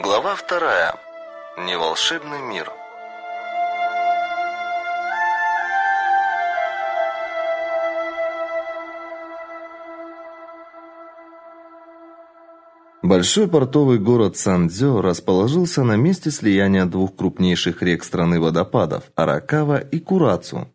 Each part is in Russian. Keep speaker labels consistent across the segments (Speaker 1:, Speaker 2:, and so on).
Speaker 1: Глава вторая. Неволшебный мир. Большой портовый город Сандзё расположился на месте слияния двух крупнейших рек страны водопадов Аракава и Курацу.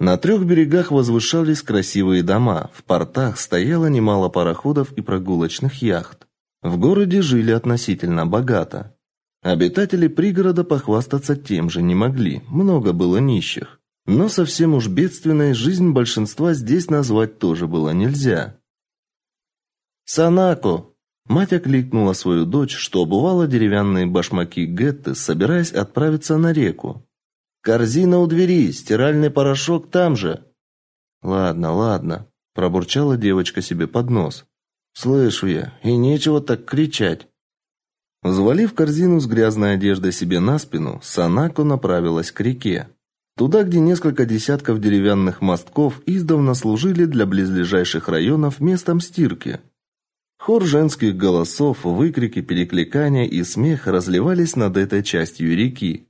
Speaker 1: На трех берегах возвышались красивые дома, в портах стояло немало пароходов и прогулочных яхт. В городе жили относительно богато. Обитатели пригорода похвастаться тем же не могли, много было нищих. Но совсем уж бедственной жизнь большинства здесь назвать тоже было нельзя. «Санако!» Мать окликнула свою дочь, что обувала деревянные башмаки Гетты, собираясь отправиться на реку. «Корзина у двери, стиральный порошок там же!» «Ладно, ладно», – пробурчала девочка себе под нос. Слышу я, и нечего так кричать. Взвалив корзину с грязной одеждой себе на спину, Санако направилась к реке. Туда, где несколько десятков деревянных мостков издавна служили для близлежащих районов местом стирки. Хор женских голосов, выкрики, перекликания и смех разливались над этой частью реки.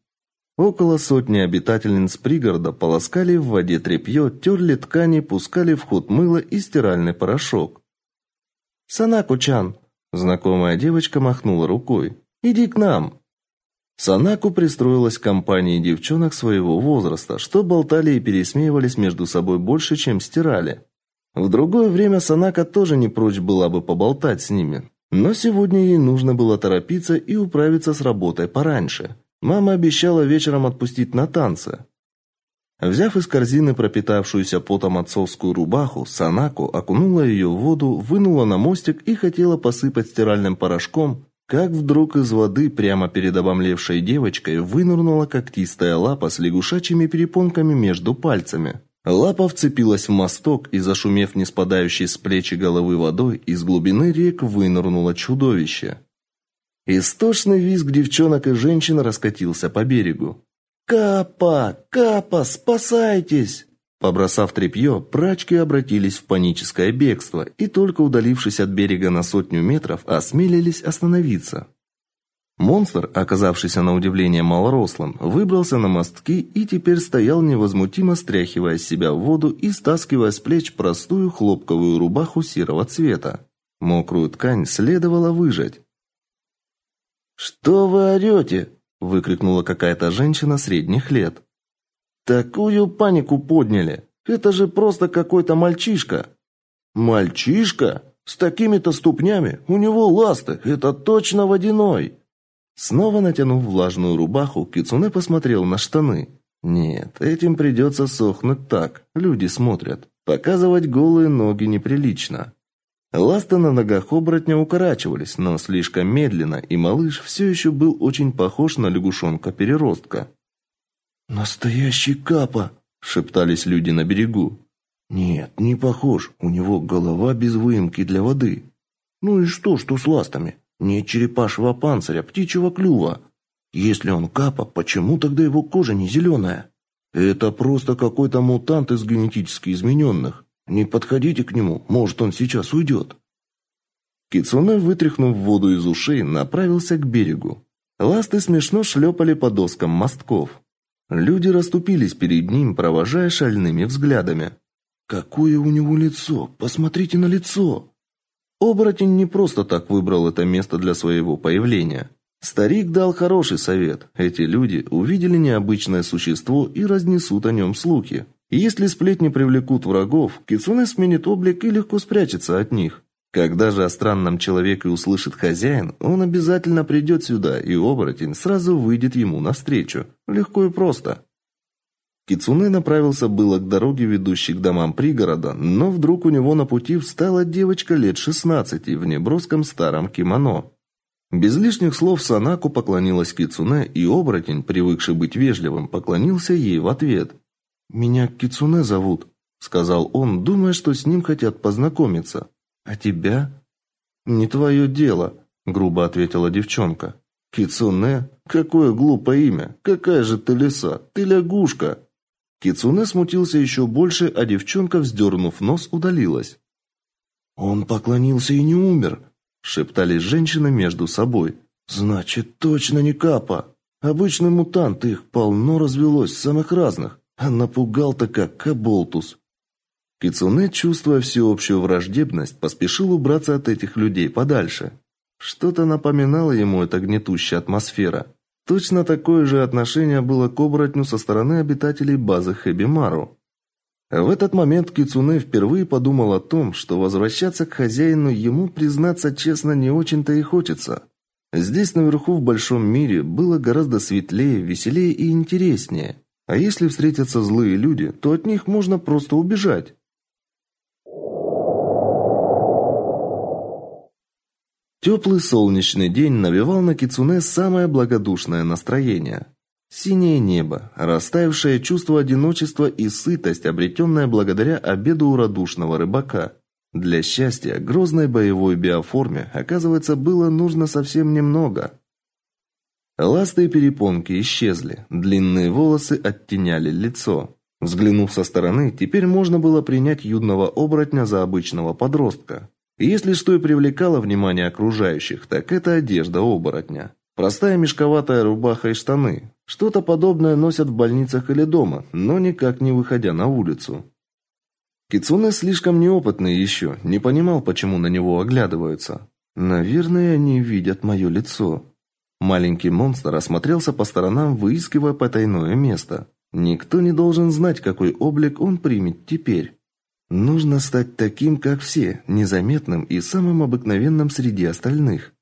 Speaker 1: Около сотни обитательниц пригорода полоскали в воде тряпье, терли ткани, пускали в ход мыло и стиральный порошок. «Санаку-чан!» Знакомая девочка махнула рукой. «Иди к нам!» Санаку пристроилась к компании девчонок своего возраста, что болтали и пересмеивались между собой больше, чем стирали. В другое время Санака тоже не прочь была бы поболтать с ними, но сегодня ей нужно было торопиться и управиться с работой пораньше. Мама обещала вечером отпустить на танцы. Взяв из корзины пропитавшуюся потом отцовскую рубаху, Санако окунула ее в воду, вынула на мостик и хотела посыпать стиральным порошком, как вдруг из воды прямо перед обомлевшей девочкой вынырнула когтистая лапа с лягушачьими перепонками между пальцами. Лапа вцепилась в мосток и, зашумев не спадающей с плечи головы водой, из глубины рек вынырнуло чудовище. Истошный визг девчонок и женщин раскатился по берегу. «Капа! Капа! Спасайтесь!» Побросав тряпье, прачки обратились в паническое бегство и только удалившись от берега на сотню метров, осмелились остановиться. Монстр, оказавшийся на удивление малорослым, выбрался на мостки и теперь стоял невозмутимо стряхивая с себя в воду и стаскивая с плеч простую хлопковую рубаху серого цвета. Мокрую ткань следовало выжать. «Что вы орете?» Выкрикнула какая-то женщина средних лет. Такую панику подняли. Это же просто какой-то мальчишка. Мальчишка с такими-то ступнями, у него ласты, это точно водяной. Снова натянув влажную рубаху, Кицуне посмотрел на штаны. Нет, этим придется сохнуть так. Люди смотрят. Показывать голые ноги неприлично. Ласты на ногах оборотня укорачивались, но слишком медленно, и малыш все еще был очень похож на лягушонка-переростка. «Настоящий капа!» – шептались люди на берегу. «Нет, не похож. У него голова без выемки для воды. Ну и что, что с ластами? Нет черепашьего панциря, птичьего клюва. Если он капа, почему тогда его кожа не зеленая? Это просто какой-то мутант из генетически измененных. Не подходите к нему, может, он сейчас уйдет». Кицуне, вытряхнув воду из ушей, направился к берегу. Ласты смешно шлепали по доскам мостков. Люди расступились перед ним, провожая шальными взглядами. «Какое у него лицо! Посмотрите на лицо!» Оборотень не просто так выбрал это место для своего появления. Старик дал хороший совет. Эти люди увидели необычное существо и разнесут о нем слухи. Если сплетни привлекут врагов, Кицуне сменит облик и легко спрячется от них. Когда же о странном человеке услышит хозяин, он обязательно придет сюда, и оборотень сразу выйдет ему навстречу. Легко и просто. Кицуне направился было к дороге, ведущей к домам пригорода, но вдруг у него на пути встала девочка лет шестнадцати в неброском старом кимоно. Без лишних слов Санаку поклонилась Кицуне, и оборотень, привыкший быть вежливым, поклонился ей в ответ. «Меня Кицуне зовут», — сказал он, думая, что с ним хотят познакомиться. «А тебя?» «Не твое дело», — грубо ответила девчонка. «Кицуне? Какое глупое имя! Какая же ты лиса! Ты лягушка!» Кицуне смутился еще больше, а девчонка, вздернув нос, удалилась. «Он поклонился и не умер», — шептались женщины между собой. Значит, точно не Капа. Обычный мутант, их полно развелось, самых разных. А напугал-то как Каболтус. Кицуне, чувствуя всеобщую враждебность, поспешил убраться от этих людей подальше. Что-то напоминало ему эта гнетущая атмосфера. Точно такое же отношение было к оборотню со стороны обитателей базы Хэбимару. В этот момент Кицуне впервые подумал о том, что возвращаться к хозяину ему, признаться честно, не очень-то и хочется. Здесь наверху в большом мире было гораздо светлее, веселее и интереснее. А если встретятся злые люди, то от них можно просто убежать. Теплый солнечный день навевал на Кицуне самое благодушное настроение. Синее небо, растаявшее чувство одиночества и сытость, обретенная благодаря обеду у радушного рыбака. Для счастья грозной боевой биоформе, оказывается, было нужно совсем немного. Ласты и перепонки исчезли, длинные волосы оттеняли лицо. Взглянув со стороны, теперь можно было принять юного оборотня за обычного подростка. Если что и привлекало внимание окружающих, так это одежда оборотня. Простая мешковатая рубаха и штаны. Что-то подобное носят в больницах или дома, но никак не выходя на улицу. Кицуне слишком неопытный еще, не понимал, почему на него оглядываются. Наверное, они видят мое лицо. Маленький монстр осмотрелся по сторонам, выискивая потайное место. Никто не должен знать, какой облик он примет теперь. Нужно стать таким, как все, незаметным и самым обыкновенным среди остальных.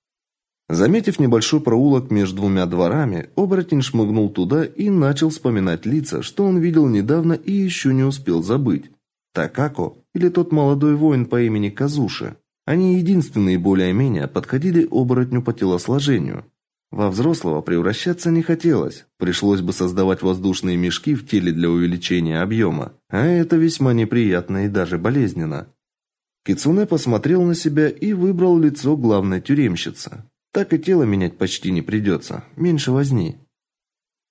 Speaker 1: Заметив небольшой проулок между двумя дворами, оборотень шмыгнул туда и начал вспоминать лица, что он видел недавно и еще не успел забыть. Такако или тот молодой воин по имени Казуши. Они единственные более-менее подходили оборотню по телосложению. Во взрослого превращаться не хотелось. Пришлось бы создавать воздушные мешки в теле для увеличения объема, а это весьма неприятно и даже болезненно. Кицуне посмотрел на себя и выбрал лицо главной тюремщицы. Так и тело менять почти не придется, меньше возни.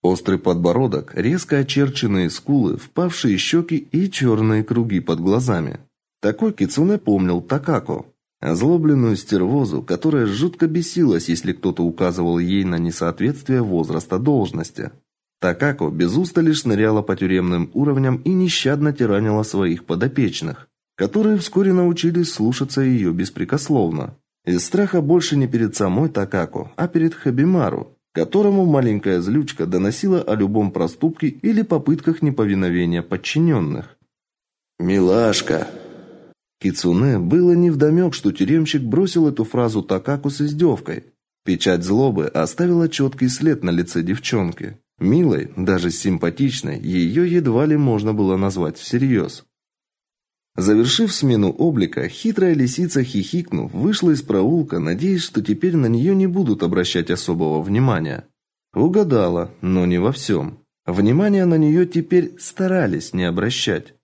Speaker 1: Острый подбородок, резко очерченные скулы, впавшие щеки и черные круги под глазами. Такой Кицуне помнил Такако, Озлобленную стервозу, которая жутко бесилась, если кто-то указывал ей на несоответствие возраста должности. Такако без устали шныряла по тюремным уровням и нещадно тиранила своих подопечных, которые вскоре научились слушаться ее беспрекословно. Из страха больше не перед самой Такако, а перед Хабимару, которому маленькая злючка доносила о любом проступке или попытках неповиновения подчиненных. «Милашка!» Кицуне было невдомек, что тюремщик бросил эту фразу Такаку с издевкой. Печать злобы оставила четкий след на лице девчонки. Милой, даже симпатичной, ее едва ли можно было назвать всерьез. Завершив смену облика, хитрая лисица, хихикнув, вышла из проулка, надеясь, что теперь на нее не будут обращать особого внимания. Угадала, но не во всем. Внимания на нее теперь старались не обращать.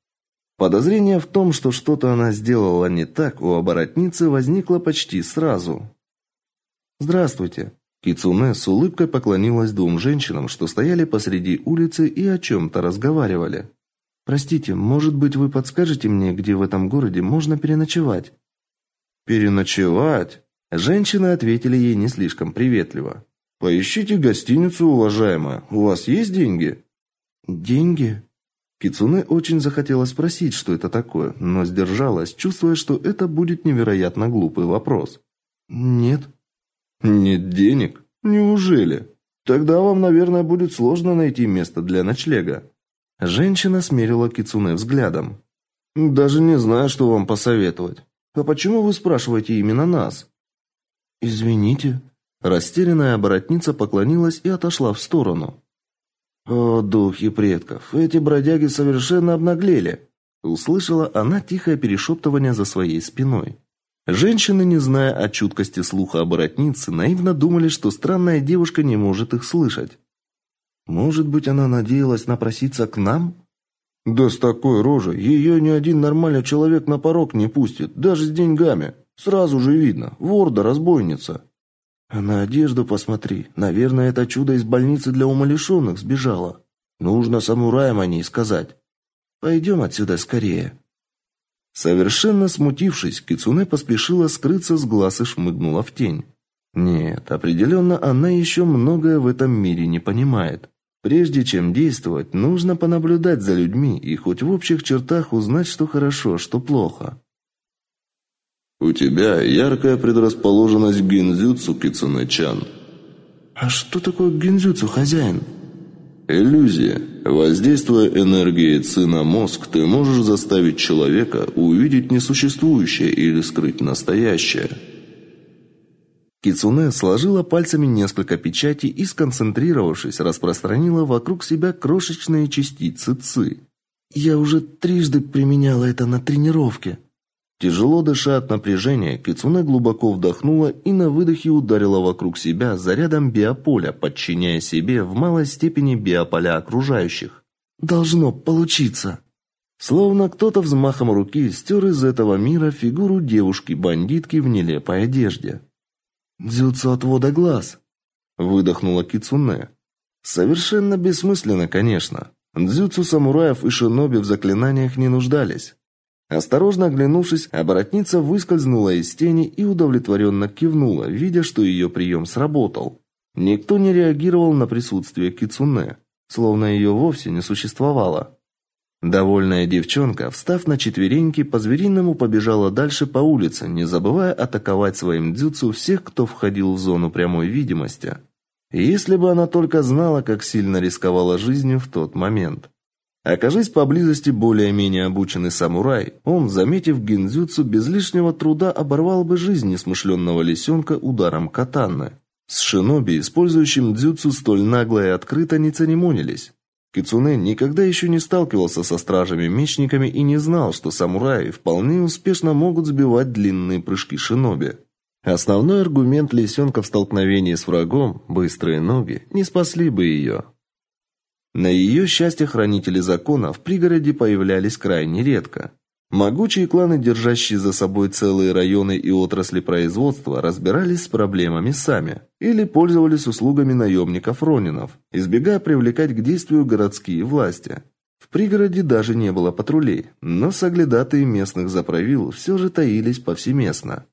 Speaker 1: Подозрение в том, что что-то она сделала не так, у оборотницы возникло почти сразу. Здравствуйте. Кицуне с улыбкой поклонилась двум женщинам, что стояли посреди улицы и о чем то разговаривали. Простите, может быть, вы подскажете мне, где в этом городе можно переночевать? Переночевать? Женщины ответили ей не слишком приветливо. Поищите гостиницу, уважаемая. У вас есть деньги? Деньги? Кицуне очень захотелось спросить, что это такое, но сдержалась, чувствуя, что это будет невероятно глупый вопрос. Нет. Нет денег? Неужели? Тогда вам, наверное, будет сложно найти место для ночлега. Женщина смерила Кицуне взглядом. Даже не знаю, что вам посоветовать. А почему вы спрашиваете именно нас? Извините, растерянная оборотница поклонилась и отошла в сторону. О, духи предков, эти бродяги совершенно обнаглели, услышала она тихое перешептывание за своей спиной. Женщины, не зная о чуткости слуха оборотницы, наивно думали, что странная девушка не может их слышать. Может быть, она надеялась напроситься к нам? Да с такой рожей ее ни один нормальный человек на порог не пустит, даже с деньгами. Сразу же видно, вор да разбойница. А на одежду посмотри. Наверное, это чудо из больницы для умалишенных сбежало. Нужно самураям о ней сказать. Пойдем отсюда скорее. Совершенно смутившись, Кицуне поспешила скрыться с глаз и шмыгнула в тень. Нет, определенно она еще многое в этом мире не понимает. Прежде чем действовать, нужно понаблюдать за людьми и хоть в общих чертах узнать, что хорошо, что плохо.
Speaker 2: У тебя яркая предрасположенность к гинзюцу, Кицунэ-чан.
Speaker 1: А что такое гинзюцу, хозяин?
Speaker 2: Иллюзия. Воздействуя энергией ци на мозг, ты можешь заставить человека увидеть несуществующее или скрыть настоящее.
Speaker 1: Кицуне сложила пальцами несколько печатей и, сконцентрировавшись, распространила вокруг себя крошечные частицы ци. «Я уже трижды применяла это на тренировке». Тяжело дыша от напряжения, Кицуне глубоко вдохнула и на выдохе ударила вокруг себя зарядом биополя, подчиняя себе в малой степени биополя окружающих. «Должно получиться». Словно кто-то взмахом руки стер из этого мира фигуру девушки-бандитки в нелепой одежде. «Дзюцу отвода глаз», — выдохнула Кицуне. Совершенно бессмысленно, конечно. Дзюцу самураев и шиноби в заклинаниях не нуждались. Осторожно оглянувшись, оборотница выскользнула из тени и удовлетворенно кивнула, видя, что ее прием сработал. Никто не реагировал на присутствие Кицуне, словно ее вовсе не существовало. Довольная девчонка, встав на четвереньки, по-звериному побежала дальше по улице, не забывая атаковать своим дзюцу всех, кто входил в зону прямой видимости. Если бы она только знала, как сильно рисковала жизнью в тот момент. Окажись поблизости более-менее обученный самурай, он, заметив гинзюцу, без лишнего труда оборвал бы жизнь несмышленного лисенка ударом катаны. С шиноби, использующим дзюцу столь нагло и открыто, не церемонились. Кицуне никогда еще не сталкивался со стражами-мечниками и не знал, что самураи вполне успешно могут сбивать длинные прыжки шиноби. Основной аргумент лисенка в столкновении с врагом – быстрые ноги – не спасли бы ее. На ее счастье хранители закона в пригороде появлялись крайне редко. Могучие кланы, держащие за собой целые районы и отрасли производства, разбирались с проблемами сами или пользовались услугами наемников-ронинов, избегая привлекать к действию городские власти. В пригороде даже не было патрулей, но соглядатые местных заправил все же таились повсеместно.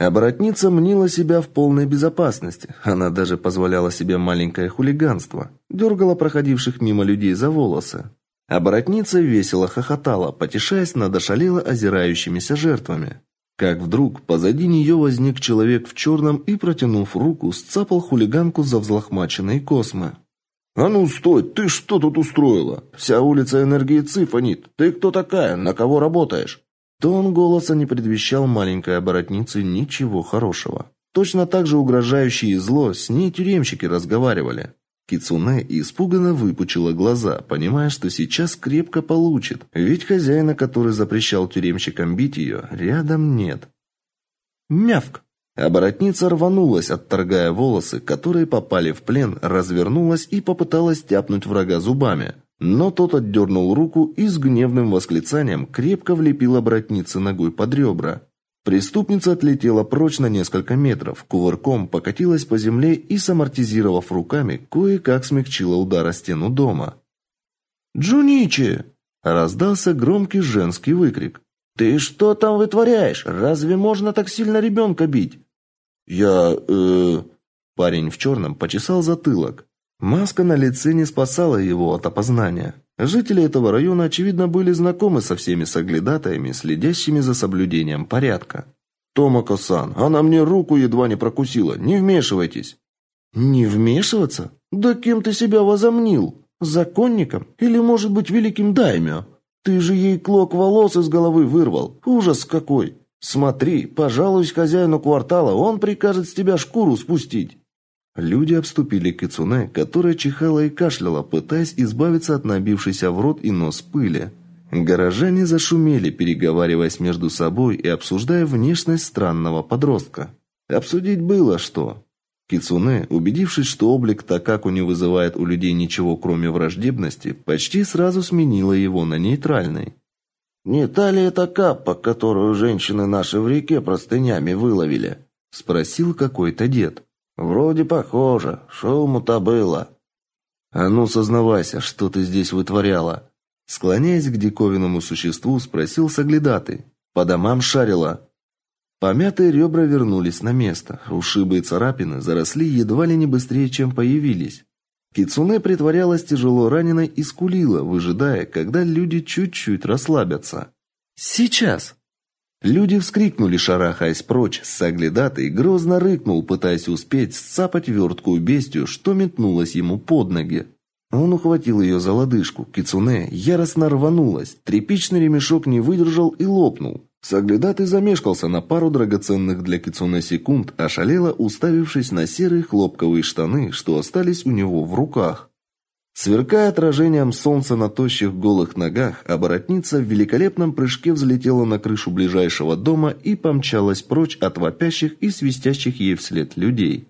Speaker 1: Оборотница мнила себя в полной безопасности. Она даже позволяла себе маленькое хулиганство. Дергала проходивших мимо людей за волосы. Оборотница весело хохотала, потешаясь над ошалело озирающимися жертвами. Как вдруг позади нее возник человек в черном и, протянув руку, сцапал хулиганку за взлохмаченные космы. «А ну, стой! Ты что тут устроила? Вся улица энергии цифонит. Ты кто такая? На кого работаешь?» Тон голоса не предвещал маленькой оборотнице ничего хорошего. Точно так же угрожающие и зло с ней тюремщики разговаривали. Кицуне испуганно выпучила глаза, понимая, что сейчас крепко получит, ведь хозяина, который запрещал тюремщикам бить ее, рядом нет. Мявк! Оборотница рванулась, отторгая волосы, которые попали в плен, развернулась и попыталась тяпнуть врага зубами. Но тот отдернул руку и с гневным восклицанием крепко влепил оборотнице ногой под ребра. Преступница отлетела прочь на несколько метров, кувырком покатилась по земле и, самортизировав руками, кое-как смягчила удар о стену дома. «Джуничи!» – раздался громкий женский выкрик. «Ты что там вытворяешь? Разве можно так сильно ребенка бить?» «Я... э...» Парень в черном почесал затылок. Маска на лице не спасала его от опознания. Жители этого района, очевидно, были знакомы со всеми соглядатаями, следящими за соблюдением порядка. «Томако-сан, она мне руку едва не прокусила. Не вмешивайтесь!» «Не вмешиваться? Да кем ты себя возомнил? Законником? Или, может быть, великим даймё? Ты же ей клок волос из головы вырвал. Ужас какой! Смотри, пожалуйся хозяину квартала, он прикажет с тебя шкуру спустить». Люди обступили кицунэ, которая чихала и кашляла, пытаясь избавиться от набившейся в рот и нос пыли. Горожане зашумели, переговариваясь между собой и обсуждая внешность странного подростка. Обсудить было что. Кицунэ, убедившись, что облик Такаку не вызывает у людей ничего, кроме враждебности, почти сразу сменила его на нейтральный. «Не та ли это каппа, которую женщины наши в реке простынями выловили?» – спросил какой-то дед. Вроде похоже. Шуму-то было. А ну, сознавайся, что ты здесь вытворяла? Склоняясь к диковинному существу, спросил соглядатый. По домам шарила. Помятые ребра вернулись на место. Ушибы и царапины заросли едва ли не быстрее, чем появились. Кицуне притворялась тяжело раненой и скулила, выжидая, когда люди чуть-чуть расслабятся. Сейчас. Люди вскрикнули, шарахаясь прочь. Саглядатый грозно рыкнул, пытаясь успеть сцапать верткую бестию, что метнулась ему под ноги. Он ухватил ее за лодыжку. Кицуне яростно рванулась. Тряпичный ремешок не выдержал и лопнул. Саглядатый замешкался на пару драгоценных для Кицуне секунд, ошалело уставившись на серые хлопковые штаны, что остались у него в руках. Сверкая отражением солнца на тощих голых ногах, оборотница в великолепном прыжке взлетела на крышу ближайшего дома и помчалась прочь от вопящих и свистящих ей вслед людей.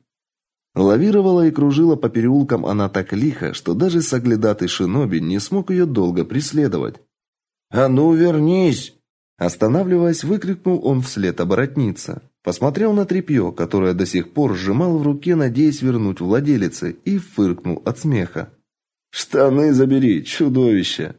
Speaker 1: Лавировала и кружила по переулкам она так лихо, что даже соглядатый шиноби не смог ее долго преследовать. «А ну, вернись!» Останавливаясь, выкрикнул он вслед оборотница. Посмотрел на тряпье, которое до сих пор сжимал в руке, надеясь вернуть владелице, и фыркнул от смеха. «Штаны забери, чудовище!»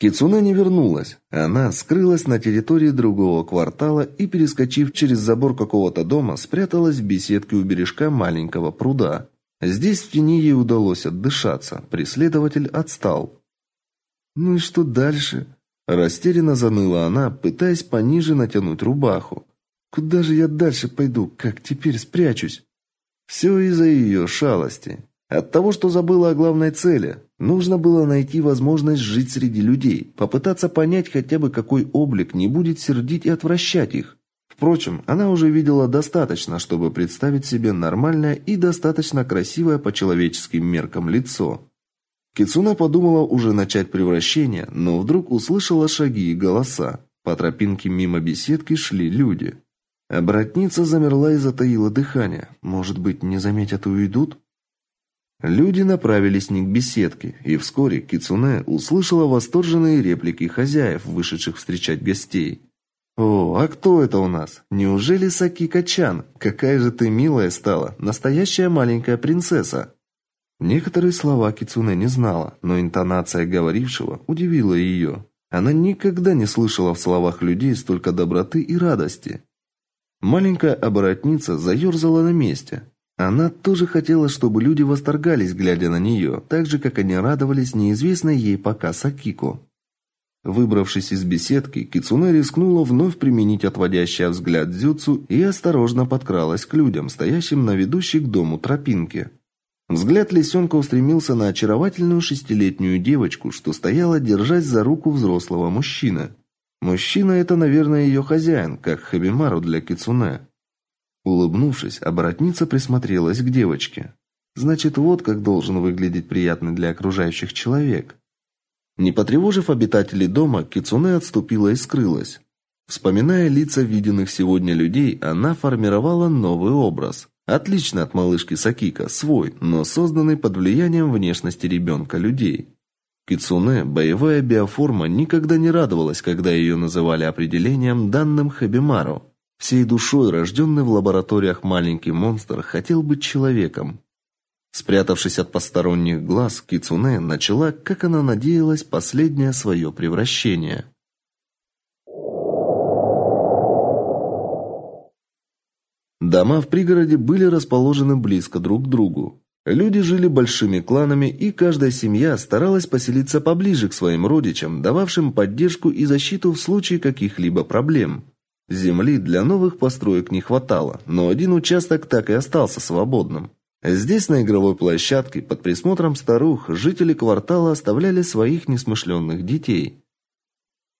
Speaker 1: Кицуне не вернулась. Она скрылась на территории другого квартала и, перескочив через забор какого-то дома, спряталась в беседке у бережка маленького пруда. Здесь в тени ей удалось отдышаться. Преследователь отстал. Ну и что дальше? Растерянно заныла она, пытаясь пониже натянуть рубаху. Куда же я дальше пойду? Как теперь спрячусь? Все из-за ее шалости. От того, что забыла о главной цели. Нужно было найти возможность жить среди людей, попытаться понять хотя бы какой облик не будет сердить и отвращать их. Впрочем, она уже видела достаточно, чтобы представить себе нормальное и достаточно красивое по человеческим меркам лицо. Кицуна подумала уже начать превращение, но вдруг услышала шаги и голоса. По тропинке мимо беседки шли люди. Обратница замерла и затаила дыхание. Может быть, не заметят и уйдут? Люди направились не к беседке, и вскоре Кицуне услышала восторженные реплики хозяев, вышедших встречать гостей. О, а кто это у нас? Неужели Сакика-чан? Какая же ты милая стала, настоящая маленькая принцесса. Некоторые слова Кицуне не знала, но интонация говорившего удивила ее. Она никогда не слышала в словах людей столько доброты и радости. Маленькая оборотница заерзала на месте. Она тоже хотела, чтобы люди восторгались, глядя на нее, так же как они радовались неизвестной ей пока Сакико. Выбравшись из беседки, Кицуне рискнула вновь применить отводящий взгляд дзюцу и осторожно подкралась к людям, стоящим на ведущей к дому тропинке. Взгляд лисенка устремился на очаровательную шестилетнюю девочку, что стояла, держась за руку взрослого мужчины. Мужчина это, наверное, ее хозяин, как Хабимару для Кицуне. Улыбнувшись, оборотница присмотрелась к девочке. Значит, вот как должен выглядеть приятный для окружающих человек. Не потревожив обитателей дома, Кицуне отступила и скрылась. Вспоминая лица виденных сегодня людей, она формировала новый образ. Отлично от малышки Сакика, свой, но созданный под влиянием внешности ребенка людей. Кицуне, боевая биоформа, никогда не радовалась, когда ее называли определением, данным Хабимару. Всей душой рожденный в лабораториях маленький монстр хотел быть человеком, Спрятавшись от посторонних глаз, Кицуне начала, как она надеялась, последнее свое превращение. Дома в пригороде были расположены близко друг к другу. Люди жили большими кланами, и каждая семья старалась поселиться поближе к своим родичам, дававшим поддержку и защиту в случае каких-либо проблем. Земли для новых построек не хватало, но один участок так и остался свободным. Здесь, на игровой площадке, под присмотром старух, жители квартала оставляли своих несмышленных детей.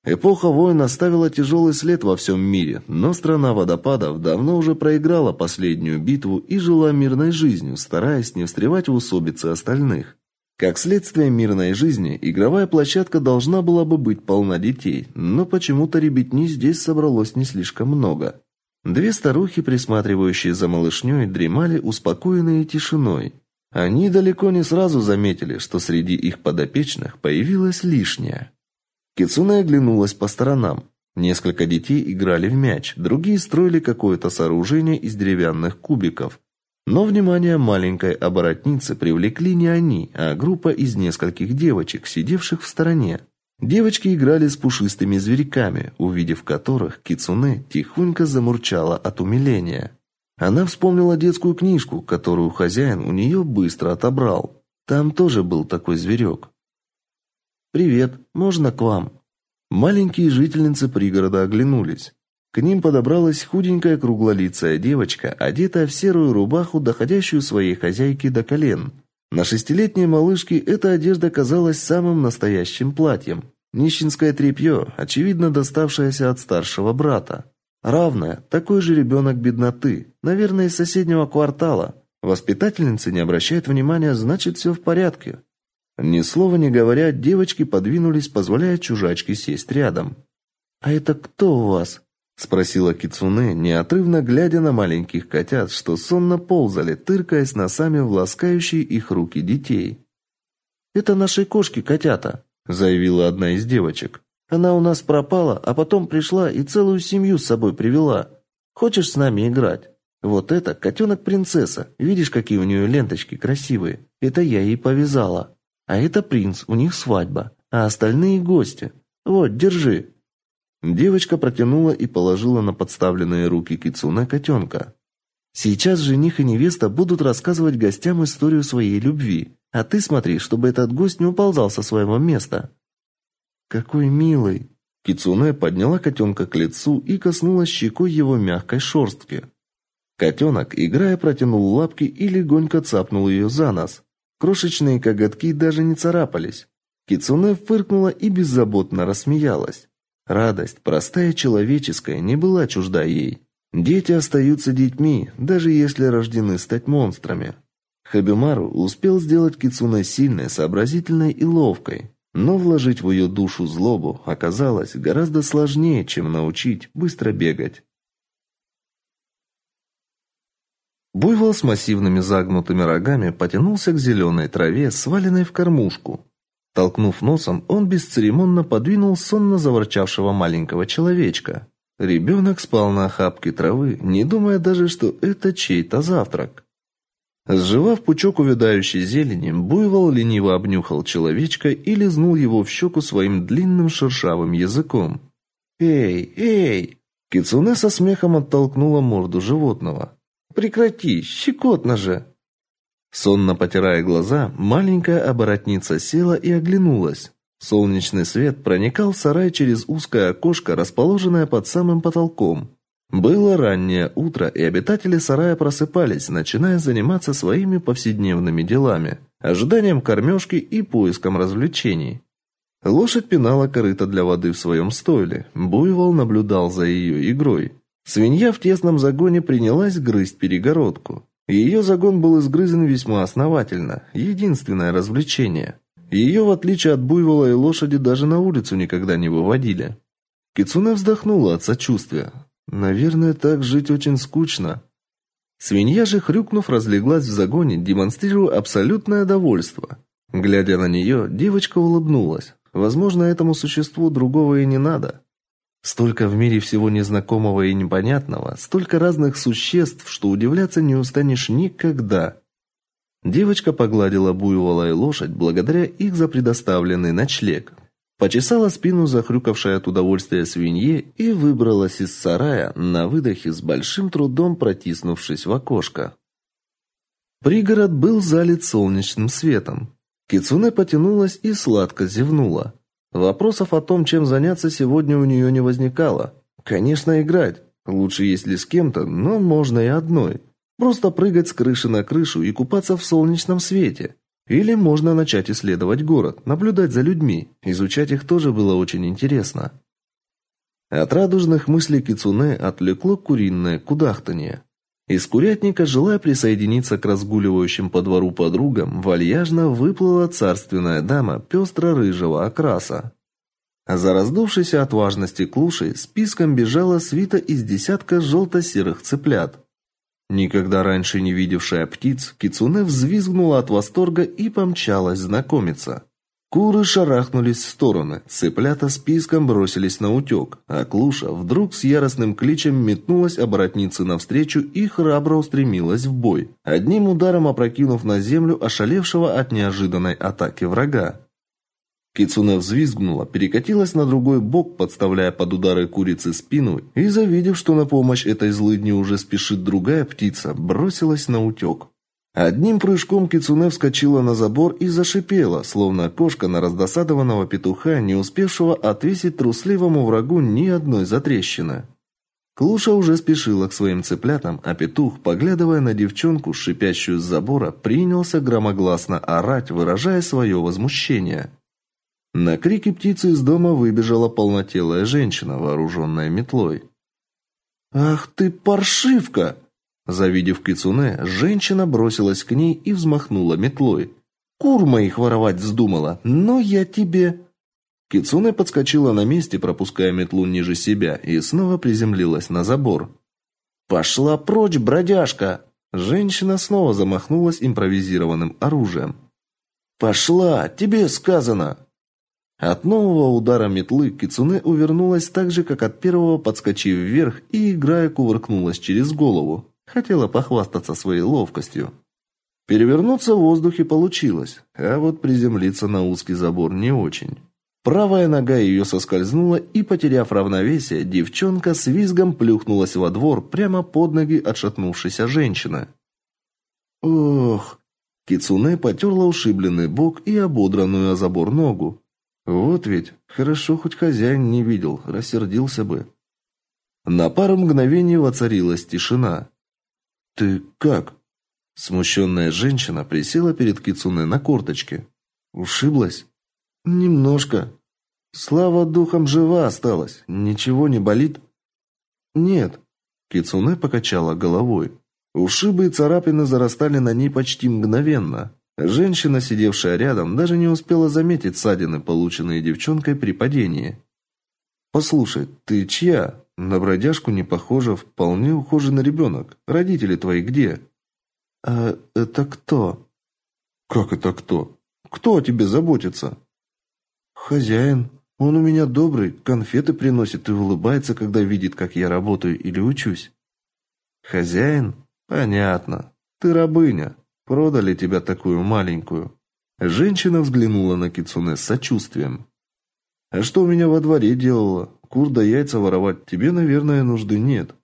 Speaker 1: Эпоха войн оставила тяжелый след во всем мире, но страна водопадов давно уже проиграла последнюю битву и жила мирной жизнью, стараясь не встревать в усобицы остальных. Как следствие мирной жизни, игровая площадка должна была бы быть полна детей, но почему-то ребятни здесь собралось не слишком много. Две старухи, присматривающие за малышней, дремали успокоенные тишиной. Они далеко не сразу заметили, что среди их подопечных появилась лишняя. Кицуне оглянулась по сторонам. Несколько детей играли в мяч, другие строили какое-то сооружение из деревянных кубиков. Но внимание маленькой оборотницы привлекли не они, а группа из нескольких девочек, сидевших в стороне. Девочки играли с пушистыми зверьками, увидев которых Кицуне тихонько замурчала от умиления. Она вспомнила детскую книжку, которую хозяин у нее быстро отобрал. Там тоже был такой зверек. «Привет, можно к вам?» Маленькие жительницы пригорода оглянулись. К ним подобралась худенькая круглолицая девочка, одетая в серую рубаху, доходящую своей хозяйке до колен. На шестилетней малышке эта одежда казалась самым настоящим платьем. Нищенское тряпье, очевидно доставшееся от старшего брата. Равная, такой же ребенок бедноты, наверное, из соседнего квартала. Воспитательница не обращает внимания, значит, все в порядке. Ни слова не говоря, девочки подвинулись, позволяя чужачке сесть рядом. «А это кто у вас?» – спросила Кицуне, неотрывно глядя на маленьких котят, что сонно ползали, тыркаясь носами в ласкающие их руки детей. «Это наши кошки-котята», – заявила одна из девочек. Она у нас пропала, а потом пришла и целую семью с собой привела. Хочешь с нами играть? Вот это котенок-принцесса. Видишь, какие у нее ленточки красивые? Это я ей повязала. А это принц, у них свадьба. А остальные гости. Вот, держи. Девочка протянула и положила на подставленные руки кицуне котенка. Сейчас жених и невеста будут рассказывать гостям историю своей любви. А ты смотри, чтобы этот гость не уползал со своего места. Какой милый. Кицуне подняла котенка к лицу и коснулась щекой его мягкой шерстки. Котенок, играя, протянул лапки и легонько цапнул ее за нос. Крошечные коготки даже не царапались. Кицуне фыркнула и беззаботно рассмеялась. Радость, простая человеческая, не была чужда ей. Дети остаются детьми, даже если рождены стать монстрами. Хабимару успел сделать Кицуне сильной, сообразительной и ловкой. Но вложить в ее душу злобу оказалось гораздо сложнее, чем научить быстро бегать. Буйвол с массивными загнутыми рогами потянулся к зеленой траве, сваленной в кормушку. Толкнув носом, он бесцеремонно подвинул сонно заворчавшего маленького человечка. Ребенок спал на охапке травы, не думая даже, что это чей-то завтрак. Сживав пучок увядающей зелени, буйвол лениво обнюхал человечка и лизнул его в щеку своим длинным шершавым языком. «Эй, эй!» Кицуне со смехом оттолкнула морду животного. «Прекрати, щекотно же!» Сонно потирая глаза, маленькая оборотница села и оглянулась. Солнечный свет проникал в сарай через узкое окошко, расположенное под самым потолком. Было раннее утро, и обитатели сарая просыпались, начиная заниматься своими повседневными делами, ожиданием кормежки и поиском развлечений. Лошадь пинала корыто для воды в своем стойле. Буйвол наблюдал за ее игрой. Свинья в тесном загоне принялась грызть перегородку. Ее загон был изгрызен весьма основательно, единственное развлечение. Ее, в отличие от буйвола и лошади, даже на улицу никогда не выводили. Кицуне вздохнула от сочувствия. Наверное, так жить очень скучно. Свинья же, хрюкнув, разлеглась в загоне, демонстрируя абсолютное довольство. Глядя на нее, девочка улыбнулась. Возможно, этому существу другого и не надо. Столько в мире всего незнакомого и непонятного, столько разных существ, что удивляться не устанешь никогда. Девочка погладила буйвола и лошадь благодаря их за предоставленный ночлег. Почесала спину захрюкавшая от удовольствия свинье и выбралась из сарая на выдохе с большим трудом протиснувшись в окошко. Пригород был залит солнечным светом. Кицуне потянулась и сладко зевнула. Вопросов о том, чем заняться сегодня у нее не возникало. Конечно, играть. Лучше если с кем-то, но можно и одной. Просто прыгать с крыши на крышу и купаться в солнечном свете. Или можно начать исследовать город, наблюдать за людьми. Изучать их тоже было очень интересно. От радужных мыслей Кицуне отвлекло куриное кудахтанье. Из курятника, желая присоединиться к разгуливающим по двору подругам, вальяжно выплыла царственная дама пестро-рыжего окраса. За раздувшейся от важности клушей списком бежала свита из десятка желто-серых цыплят. Никогда раньше не видевшая птиц, кицунэ взвизгнула от восторга и помчалась знакомиться. Куры шарахнулись в стороны, цыплята списком бросились на утек, а Клуша вдруг с яростным кличем метнулась оборотнице навстречу и храбро устремилась в бой, одним ударом опрокинув на землю ошалевшего от неожиданной атаки врага. Кицуне взвизгнула, перекатилась на другой бок, подставляя под удары курицы спину, и, завидев, что на помощь этой злыдне уже спешит другая птица, бросилась на утек. Одним прыжком кицуне вскочила на забор и зашипела, словно кошка на раздосадованного петуха, не успевшего отвесить трусливому врагу ни одной затрещины. Клуша уже спешила к своим цыплятам, а петух, поглядывая на девчонку, шипящую с забора, принялся громогласно орать, выражая свое возмущение. На крики птицы из дома выбежала полнотелая женщина, вооруженная метлой. «Ах ты паршивка!» Завидев кицуне, женщина бросилась к ней и взмахнула метлой. «Кур моих воровать вздумала, но я тебе...» Кицуне подскочила на месте, пропуская метлу ниже себя, и снова приземлилась на забор. «Пошла прочь, бродяжка!» Женщина снова замахнулась импровизированным оружием. «Пошла, тебе сказано!» От нового удара метлы Кицуне увернулась так же, как от первого, подскочив вверх и играя кувыркнулась через голову. Хотела похвастаться своей ловкостью. Перевернуться в воздухе получилось, а вот приземлиться на узкий забор не очень. Правая нога ее соскользнула, и, потеряв равновесие, девчонка с визгом плюхнулась во двор прямо под ноги отшатнувшейся женщины. Ох! Кицуне потерла ушибленный бок и ободранную о забор ногу. Вот ведь, хорошо хоть хозяин не видел, рассердился бы. На пару мгновений воцарилась тишина. «Ты как?» Смущенная женщина присела перед Кицуне на корточки. «Ушиблась?» «Немножко. Слава духом жива осталась. Ничего не болит?» «Нет». Кицуне покачала головой. Ушибы и царапины зарастали на ней почти мгновенно. Женщина, сидевшая рядом, даже не успела заметить ссадины, полученные девчонкой при падении. «Послушай, ты чья? На бродяжку не похожа, вполне ухоженный ребенок. Родители твои где?» «А это кто?» «Как это кто? Кто о тебе заботится?» «Хозяин. Он у меня добрый, конфеты приносит и улыбается, когда видит, как я работаю или учусь». «Хозяин? Понятно. Ты рабыня. Продали тебя такую маленькую. Женщина взглянула на Кицуне с сочувствием. А что у меня во дворе делала? Кур да яйца воровать тебе, наверное, нужды нет.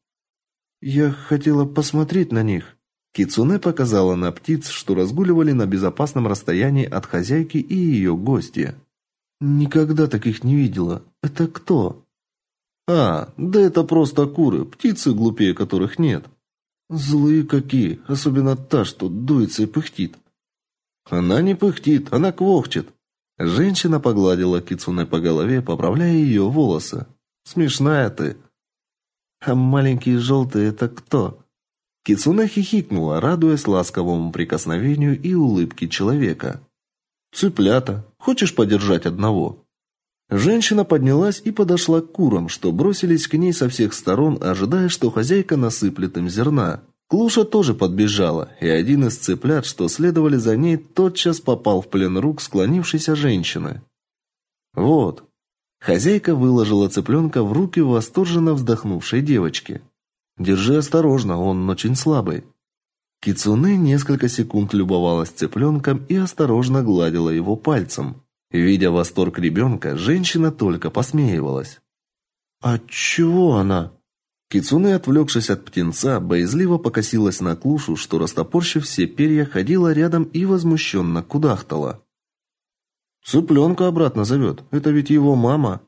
Speaker 1: Я хотела посмотреть на них. Кицуне показала на птиц, что разгуливали на безопасном расстоянии от хозяйки и ее гостя. Никогда таких не видела. Это кто? А, да это просто куры, птицы глупее которых нет. Злые какие, особенно та, что дуется и пыхтит. Она не пыхтит, она квохчет. Женщина погладила Кицуне по голове, поправляя ее волосы. Смешная ты. А маленькие желтые это кто? Кицуне хихикнула, радуясь ласковому прикосновению и улыбке человека. Цыплята. Хочешь подержать одного? Женщина поднялась и подошла к курам, что бросились к ней со всех сторон, ожидая, что хозяйка насыплет им зерна. Клуша тоже подбежала, и один из цыплят, что следовали за ней, тотчас попал в плен рук склонившейся женщины. Вот. Хозяйка выложила цыпленка в руки восторженно вздохнувшей девочки. Держи осторожно, он очень слабый. Кицуне несколько секунд любовалась цыпленком и осторожно гладила его пальцем. Видя восторг ребенка, женщина только посмеивалась. «А чего она?» Кицуне, отвлекшись от птенца, боязливо покосилась на клушу, что, растопорщив все перья, ходила рядом и возмущенно кудахтала. «Цыпленка обратно зовет. Это ведь его мама».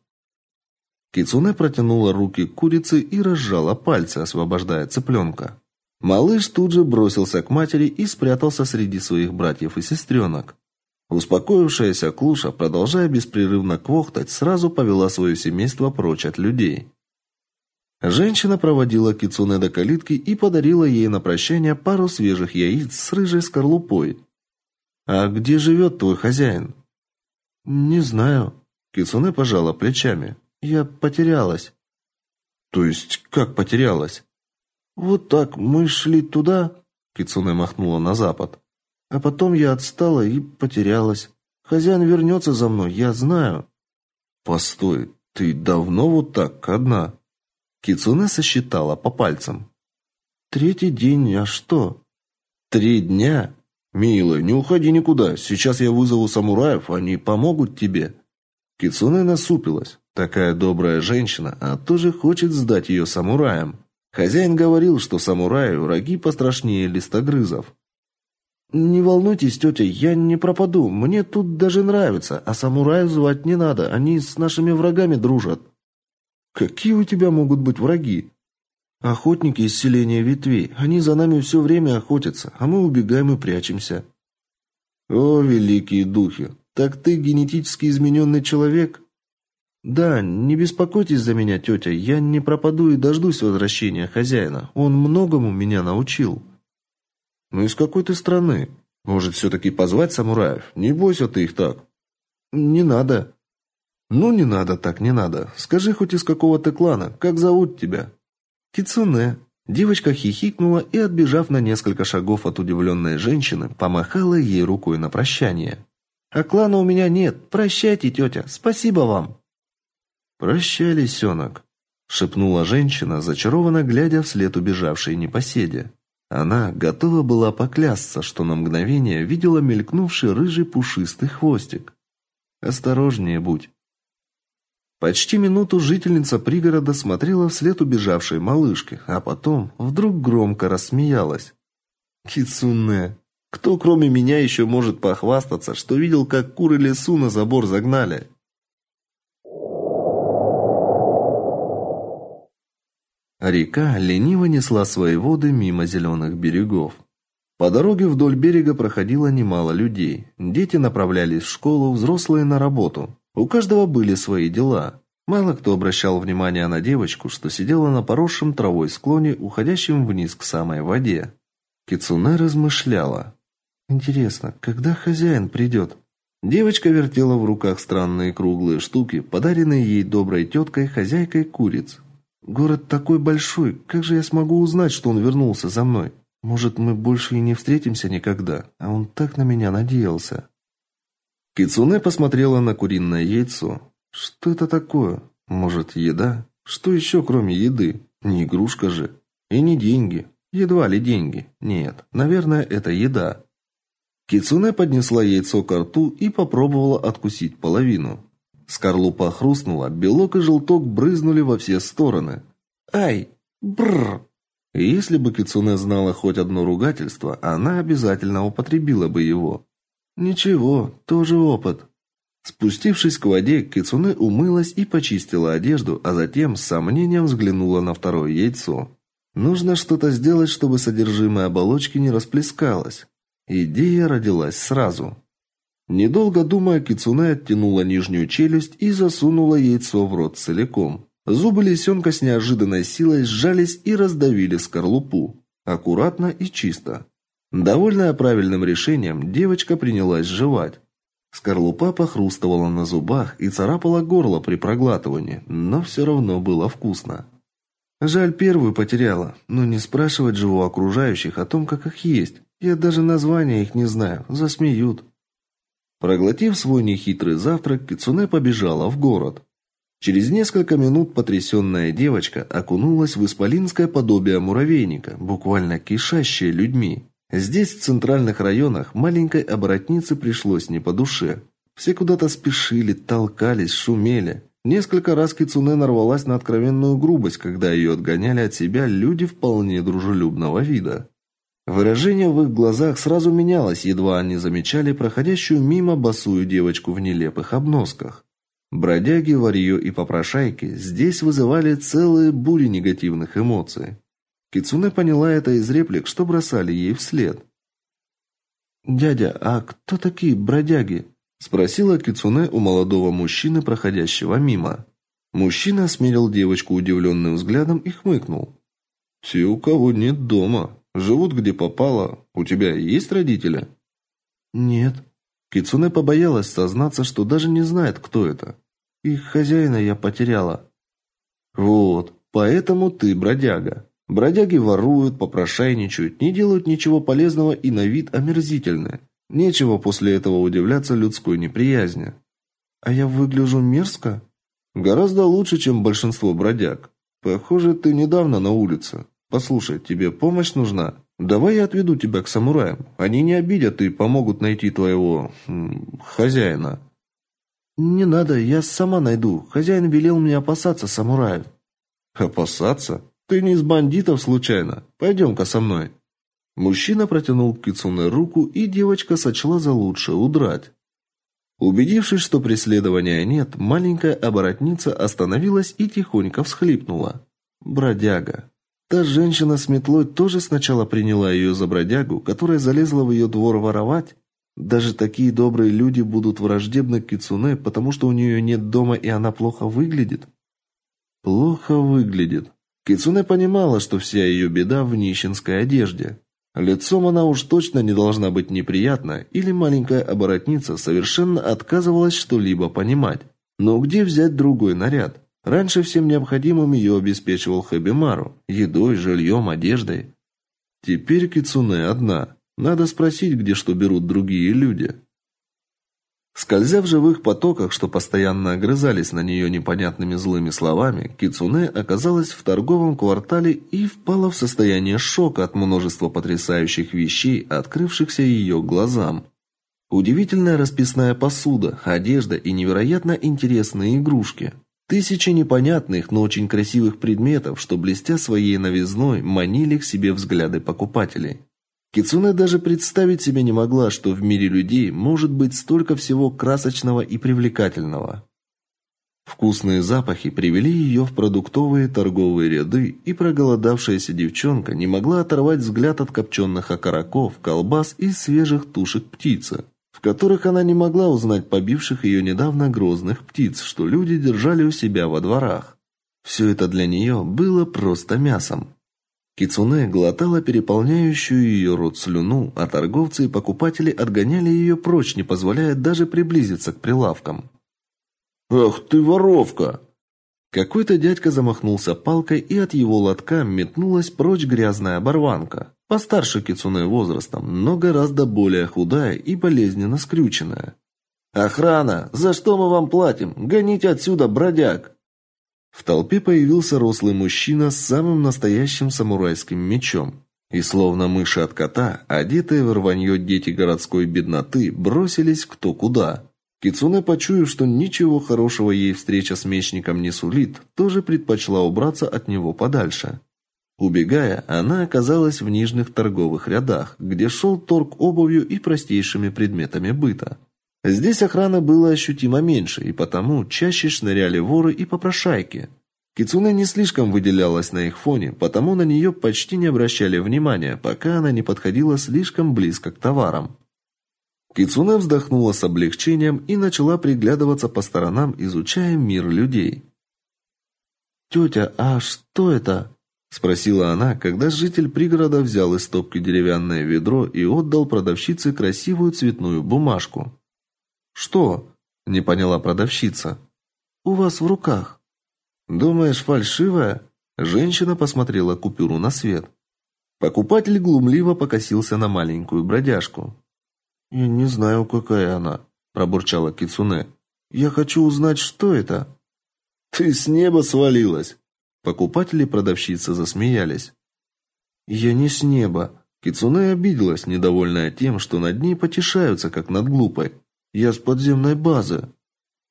Speaker 1: Кицуне протянула руки к курице и разжала пальцы, освобождая цыпленка. Малыш тут же бросился к матери и спрятался среди своих братьев и сестренок. Успокоившаяся Клуша, продолжая беспрерывно квохтать, сразу повела свое семейство прочь от людей. Женщина проводила Кицуне до калитки и подарила ей на прощание пару свежих яиц с рыжей скорлупой. «А где живет твой хозяин?» «Не знаю». Кицуне пожала плечами. «Я потерялась». «То есть как потерялась?» «Вот так, мы шли туда...» Кицуне махнула на запад. А потом я отстала и потерялась. Хозяин вернется за мной, я знаю. Постой, ты давно вот так одна? Кицуне сосчитала по пальцам. Третий день, а что? Три дня? Милая, не уходи никуда. Сейчас я вызову самураев, они помогут тебе. Кицуне насупилась. Такая добрая женщина, а тоже хочет сдать ее самураям. Хозяин говорил, что самураи враги пострашнее листогрызов. Не волнуйтесь, тетя, я не пропаду. Мне тут даже нравится, а самураев звать не надо, они с нашими врагами дружат. Какие у тебя могут быть враги? Охотники из селения Ветвей. Они за нами все время охотятся, а мы убегаем и прячемся. О, великие духи! Так ты генетически измененный человек? Да, не беспокойтесь за меня, тетя. Я не пропаду и дождусь возвращения хозяина. Он многому меня научил. Ну из какой ты страны? Может, все таки позвать самураев? Не бойся ты их так. Не надо. Ну не надо так, не надо. Скажи хоть из какого ты клана, как зовут тебя? Кицуне. Девочка хихикнула и, отбежав на несколько шагов от удивленной женщины, помахала ей рукой на прощание. А клана у меня нет. Прощайте, тетя. Спасибо вам. Прощай, лисенок, шепнула женщина, зачарованно глядя вслед убежавшей непоседе. Она готова была поклясться, что на мгновение видела мелькнувший рыжий пушистый хвостик. Осторожнее будь. Почти минуту жительница пригорода смотрела вслед убежавшей малышке, а потом вдруг громко рассмеялась. Кицунне, кто кроме меня еще может похвастаться, что видел, как куры лесу на забор загнали? Река лениво несла свои воды мимо зеленых берегов. По дороге вдоль берега проходило немало людей. Дети направлялись в школу, взрослые на работу. У каждого были свои дела. Мало кто обращал внимание на девочку, что сидела на поросшем травой склоне, уходящем вниз к самой воде. Кицуне размышляла. Интересно, когда хозяин придет?» Девочка вертела в руках странные круглые штуки, подаренные ей доброй теткой, хозяйкой куриц. Город такой большой, как же я смогу узнать, что он вернулся за мной? Может, мы больше и не встретимся никогда, а он так на меня надеялся. Кицуне посмотрела на куриное яйцо. Что это такое? Может, еда? Что еще, кроме еды? Не игрушка же. И не деньги. Едва ли деньги. Нет, наверное, это еда. Кицуне поднесла яйцо к рту и попробовала откусить половину. Скорлупа хрустнула, белок и желток брызнули во все стороны. Ай! Бррр! Если бы Кицуне знала хоть одно ругательство, она обязательно употребила бы его. Ничего, тоже опыт. Спустившись к воде, Кицуне умылась и почистила одежду, а затем с сомнением взглянула на второе яйцо. Нужно что-то сделать, чтобы содержимое оболочки не расплескалось. Идея родилась сразу. Недолго думая, Кицуне оттянула нижнюю челюсть и засунула яйцо в рот целиком. Зубы лисенка с неожиданной силой сжались и раздавили скорлупу. Аккуратно и чисто. Довольная правильным решением, девочка принялась жевать. Скорлупа похрустывала на зубах и царапала горло при проглатывании, но все равно было вкусно. Жаль, первую потеряла, но не спрашивать же у окружающих о том, как их есть. Я даже названия их не знаю, засмеют. Проглотив свой нехитрый завтрак, Кицуне побежала в город. Через несколько минут потрясенная девочка окунулась в исполинское подобие муравейника, буквально кишащее людьми. Здесь, в центральных районах, маленькой оборотнице пришлось не по душе. Все куда-то спешили, толкались, шумели. Несколько раз Кицуне нарвалась на откровенную грубость, когда ее отгоняли от себя люди вполне дружелюбного вида. Выражение в их глазах сразу менялось, едва они замечали проходящую мимо босую девочку в нелепых обносках. Бродяги, варьё и попрошайки здесь вызывали целые бури негативных эмоций. Кицуне поняла это из реплик, что бросали ей вслед. «Дядя, а кто такие бродяги?» – спросила Кицуне у молодого мужчины, проходящего мимо. Мужчина смерил девочку удивленным взглядом и хмыкнул. «Те, у кого нет дома», Живут где попало. У тебя есть родители? Нет. Кицуне побоялась сознаться, что даже не знает, кто это. Их хозяина я потеряла. Вот, поэтому ты бродяга. Бродяги воруют, попрошайничают, не делают ничего полезного и на вид омерзительны. Нечего после этого удивляться людской неприязни. А я выгляжу мерзко? Гораздо лучше, чем большинство бродяг. Похоже, ты недавно на улице. Послушай, тебе помощь нужна? Давай я отведу тебя к самураям. Они не обидят и помогут найти твоего хозяина. Не надо, я сама найду. Хозяин велел мне опасаться самураев.
Speaker 2: Опасаться? Ты не из бандитов случайно? Пойдем-ка со мной. Мужчина протянул Кицуне руку, и девочка сочла за лучшее удрать. Убедившись, что преследования нет, маленькая оборотница остановилась и тихонько всхлипнула. Бродяга. Та женщина с метлой тоже сначала приняла ее за бродягу, которая залезла в ее двор воровать. Даже такие добрые люди будут враждебны к Кицуне, потому что у нее нет дома и она плохо выглядит. Плохо выглядит. Кицуне понимала, что вся ее беда в нищенской одежде. Лицом она уж точно не должна быть неприятна, или маленькая оборотница совершенно отказывалась что-либо понимать. Но где взять другой наряд? Раньше всем необходимым ее обеспечивал Хабимару – едой, жильем, одеждой. Теперь Кицуне одна. Надо спросить, где что берут другие люди. Скользя в живых потоках, что постоянно огрызались на нее непонятными злыми словами, Кицуне оказалась в торговом квартале и впала в состояние шока от множества потрясающих вещей, открывшихся ее глазам. Удивительная расписная посуда, одежда и невероятно интересные игрушки. Тысячи непонятных, но очень красивых предметов, что блестя своей новизной, манили к себе взгляды покупателей. Кицуне даже представить себе не могла, что в мире людей может быть столько всего красочного и привлекательного. Вкусные запахи привели ее в продуктовые торговые ряды, и проголодавшаяся девчонка не могла оторвать взгляд от копченых окороков, колбас и свежих тушек птицы, в которых она не могла узнать побивших ее недавно грозных птиц, что люди держали у себя во дворах. Все это для нее было просто мясом. Кицуне глотала переполняющую ее рот слюну, а торговцы и покупатели отгоняли ее прочь, не позволяя даже приблизиться к прилавкам. «Ах ты воровка!» Какой-то дядька замахнулся палкой, и от его лотка метнулась прочь грязная оборванка, постарше Кицуне возрастом, но гораздо более худая и болезненно скрюченная. «Охрана! За что мы вам платим? Гоните отсюда, бродяг!» В толпе появился рослый мужчина с самым настоящим самурайским мечом. И словно мыши от кота, одетые в рванье дети городской бедноты, бросились кто куда. Кицуне, почуяв, что ничего хорошего ей встреча с мечником не сулит, тоже предпочла убраться от него подальше. Убегая, она оказалась в нижних торговых рядах, где шел торг обувью и простейшими предметами быта. Здесь охраны было ощутимо меньше, и потому чаще шныряли воры и попрошайки. Кицуне не слишком выделялась на их фоне, потому на нее почти не обращали внимания, пока она не подходила слишком близко к товарам. Кицуне вздохнула с облегчением и начала приглядываться по сторонам, изучая мир людей. «Тетя, а что это?» – спросила она, когда житель пригорода взял из стопки деревянное ведро и отдал продавщице красивую цветную бумажку. Что? не поняла продавщица. У вас в руках. Думаешь, фальшивая? Женщина посмотрела купюру на свет. Покупатель глумливо покосился на маленькую бродяжку. Я не знаю, какая она, пробурчала кицуне. Я хочу узнать, что это. Ты с неба свалилась. Покупатели и продавщица засмеялись. Я не с неба. Кицуне обиделась, недовольная тем, что над ней потешаются, как над глупой. Я с подземной базы.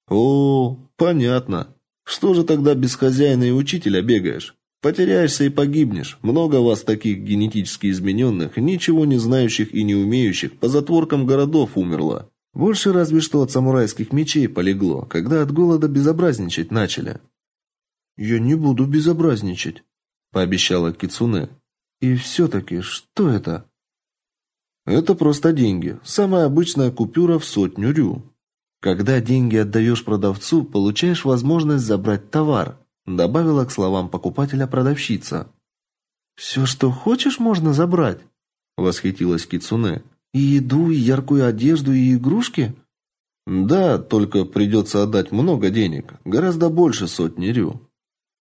Speaker 2: О, понятно. Что же тогда без хозяина и учителя бегаешь? Потеряешься и погибнешь. Много вас таких генетически измененных, ничего не знающих и не умеющих, по затворкам городов умерло. Больше разве что от самурайских мечей полегло, когда от голода безобразничать начали. Я не буду безобразничать, пообещала Кицуне. И все таки что это? Это просто деньги. Самая обычная купюра в сотню рю. Когда деньги отдаешь продавцу, получаешь возможность забрать товар, добавила к словам покупателя продавщица. «Все, что хочешь, можно забрать, восхитилась Кицуне. И еду, и яркую одежду, и игрушки? Да, только придется отдать много денег, гораздо больше сотни рю.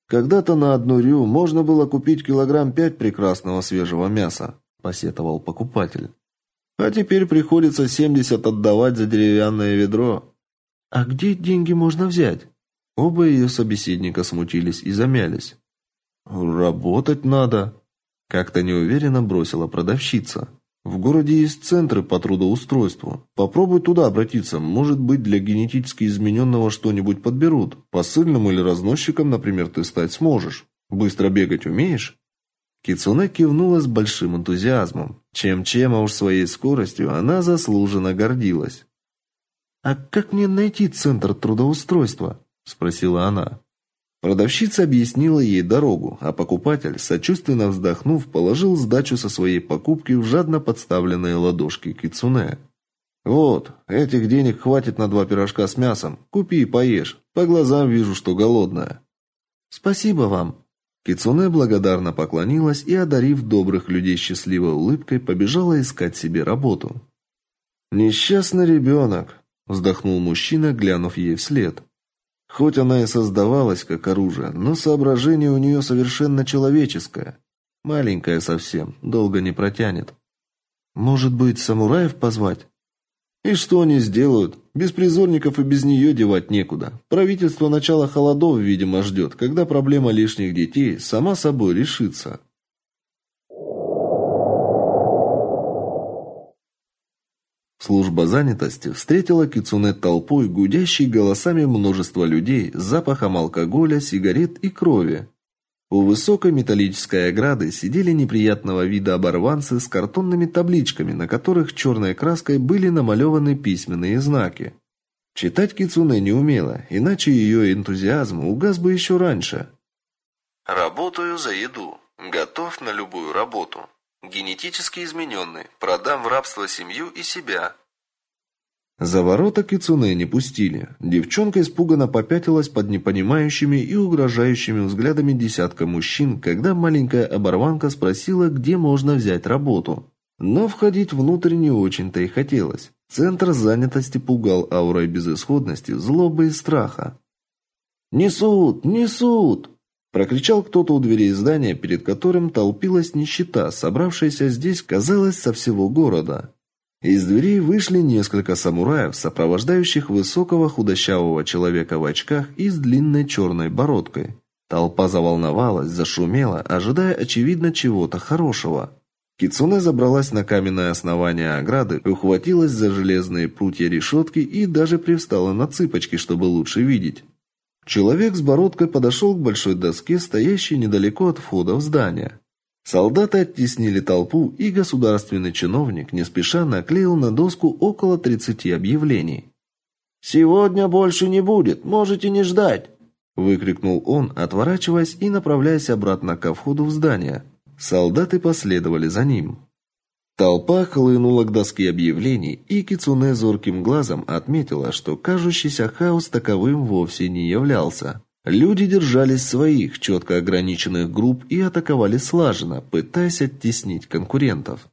Speaker 2: Когда-то на одну рю можно было купить килограмм пять прекрасного свежего мяса, посетовал покупатель. А теперь приходится 70 отдавать за деревянное ведро. А где деньги можно взять? Оба ее собеседника смутились и замялись. Работать надо, как-то неуверенно бросила продавщица.
Speaker 1: В городе есть центры по трудоустройству. Попробуй туда обратиться. Может быть, для генетически измененного что-нибудь подберут. Посыльным или разносчиком, например, ты стать сможешь. Быстро бегать умеешь? Кицуне кивнула с большим энтузиазмом. Чем-чем, а уж своей скоростью она заслуженно гордилась. «А как мне найти центр трудоустройства?» – спросила она. Продавщица объяснила ей дорогу, а покупатель, сочувственно вздохнув, положил сдачу со своей покупки в жадно подставленные ладошки Кицуне. «Вот, этих денег хватит на два пирожка с мясом. Купи и поешь. По глазам вижу, что голодная». «Спасибо вам», Кицуне благодарно поклонилась и, одарив добрых людей счастливой улыбкой, побежала искать себе работу. «Несчастный ребенок», – вздохнул мужчина, глянув ей вслед. Хоть она и создавалась как оружие, но соображение у нее совершенно человеческое. Маленькая совсем, долго не протянет. «Может быть, самураев позвать?» И что они сделают? Беспризорников и без нее девать некуда. Правительство начала холодов, видимо, ждет, когда проблема лишних детей сама собой решится. Служба занятости встретила Кицуне толпой, гудящей голосами множества людей, запахом алкоголя, сигарет и крови. У высокой металлической ограды сидели неприятного вида оборванцы с картонными табличками, на которых черной краской были намалеваны письменные знаки. Читать Кицуне не умела, иначе ее энтузиазм угас бы еще раньше.
Speaker 2: Работаю за еду. Готов на любую работу. Генетически измененный. Продам в рабство семью и себя.
Speaker 1: За ворота Кицуне не пустили. Девчонка испуганно попятилась под непонимающими и угрожающими взглядами десятка мужчин, когда маленькая оборванка спросила, где можно взять работу. Но входить внутрь не очень-то и хотелось. Центр занятости пугал аурой безысходности, злобы и страха. «Несут! Несут!» Прокричал кто-то у дверей здания, перед которым толпилась нищета, собравшаяся здесь, казалось, со всего города. Из дверей вышли несколько самураев, сопровождающих высокого худощавого человека в очках и с длинной черной бородкой. Толпа заволновалась, зашумела, ожидая очевидно чего-то хорошего. Кицуне забралась на каменное основание ограды, ухватилась за железные прутья решетки и даже привстала на цыпочки, чтобы лучше видеть. Человек с бородкой подошел к большой доске, стоящей недалеко от входа в здание. Солдаты оттеснили толпу, и государственный чиновник не спеша наклеил на доску около 30 объявлений. «Сегодня больше не будет, можете не ждать!» выкрикнул он, отворачиваясь и направляясь обратно ко входу в здание. Солдаты последовали за ним. Толпа хлынула к доске объявлений, и Кицуне зорким глазом отметила, что кажущийся хаос таковым вовсе не являлся. Люди держались своих, четко ограниченных групп и атаковали слаженно, пытаясь оттеснить конкурентов.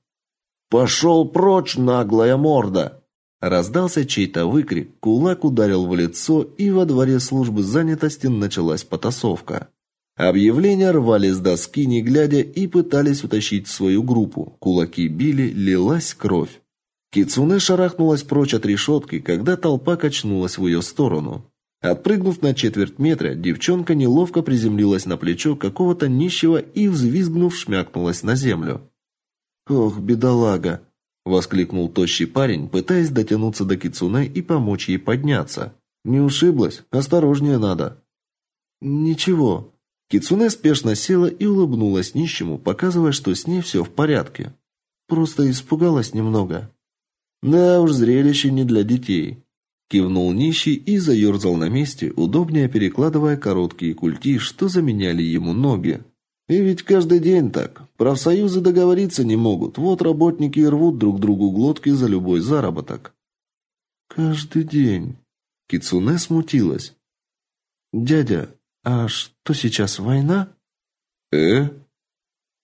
Speaker 1: «Пошел прочь, наглая морда!» Раздался чей-то выкрик, кулак ударил в лицо, и во дворе службы занятости началась потасовка. Объявления рвали с доски, не глядя, и пытались утащить свою группу. Кулаки били, лилась кровь. Кицуне шарахнулась прочь от решетки, когда толпа качнулась в ее сторону. Отпрыгнув на четверть метра, девчонка неловко приземлилась на плечо какого-то нищего и, взвизгнув, шмякнулась на землю. «Ох, бедолага!» – воскликнул тощий парень, пытаясь дотянуться до Кицуне и помочь ей подняться. «Не ушиблась? Осторожнее надо!» «Ничего». Кицуне спешно села и улыбнулась нищему, показывая, что с ней все в порядке. «Просто испугалась немного». «Да уж, зрелище не для детей», Кивнул нищий и заерзал на месте, удобнее перекладывая короткие культи, что заменяли ему ноги. И ведь каждый день так. Профсоюзы договориться не могут. Вот работники рвут друг другу глотки за любой заработок. Каждый день. Кицуне смутилась. Дядя, а что сейчас война? Э?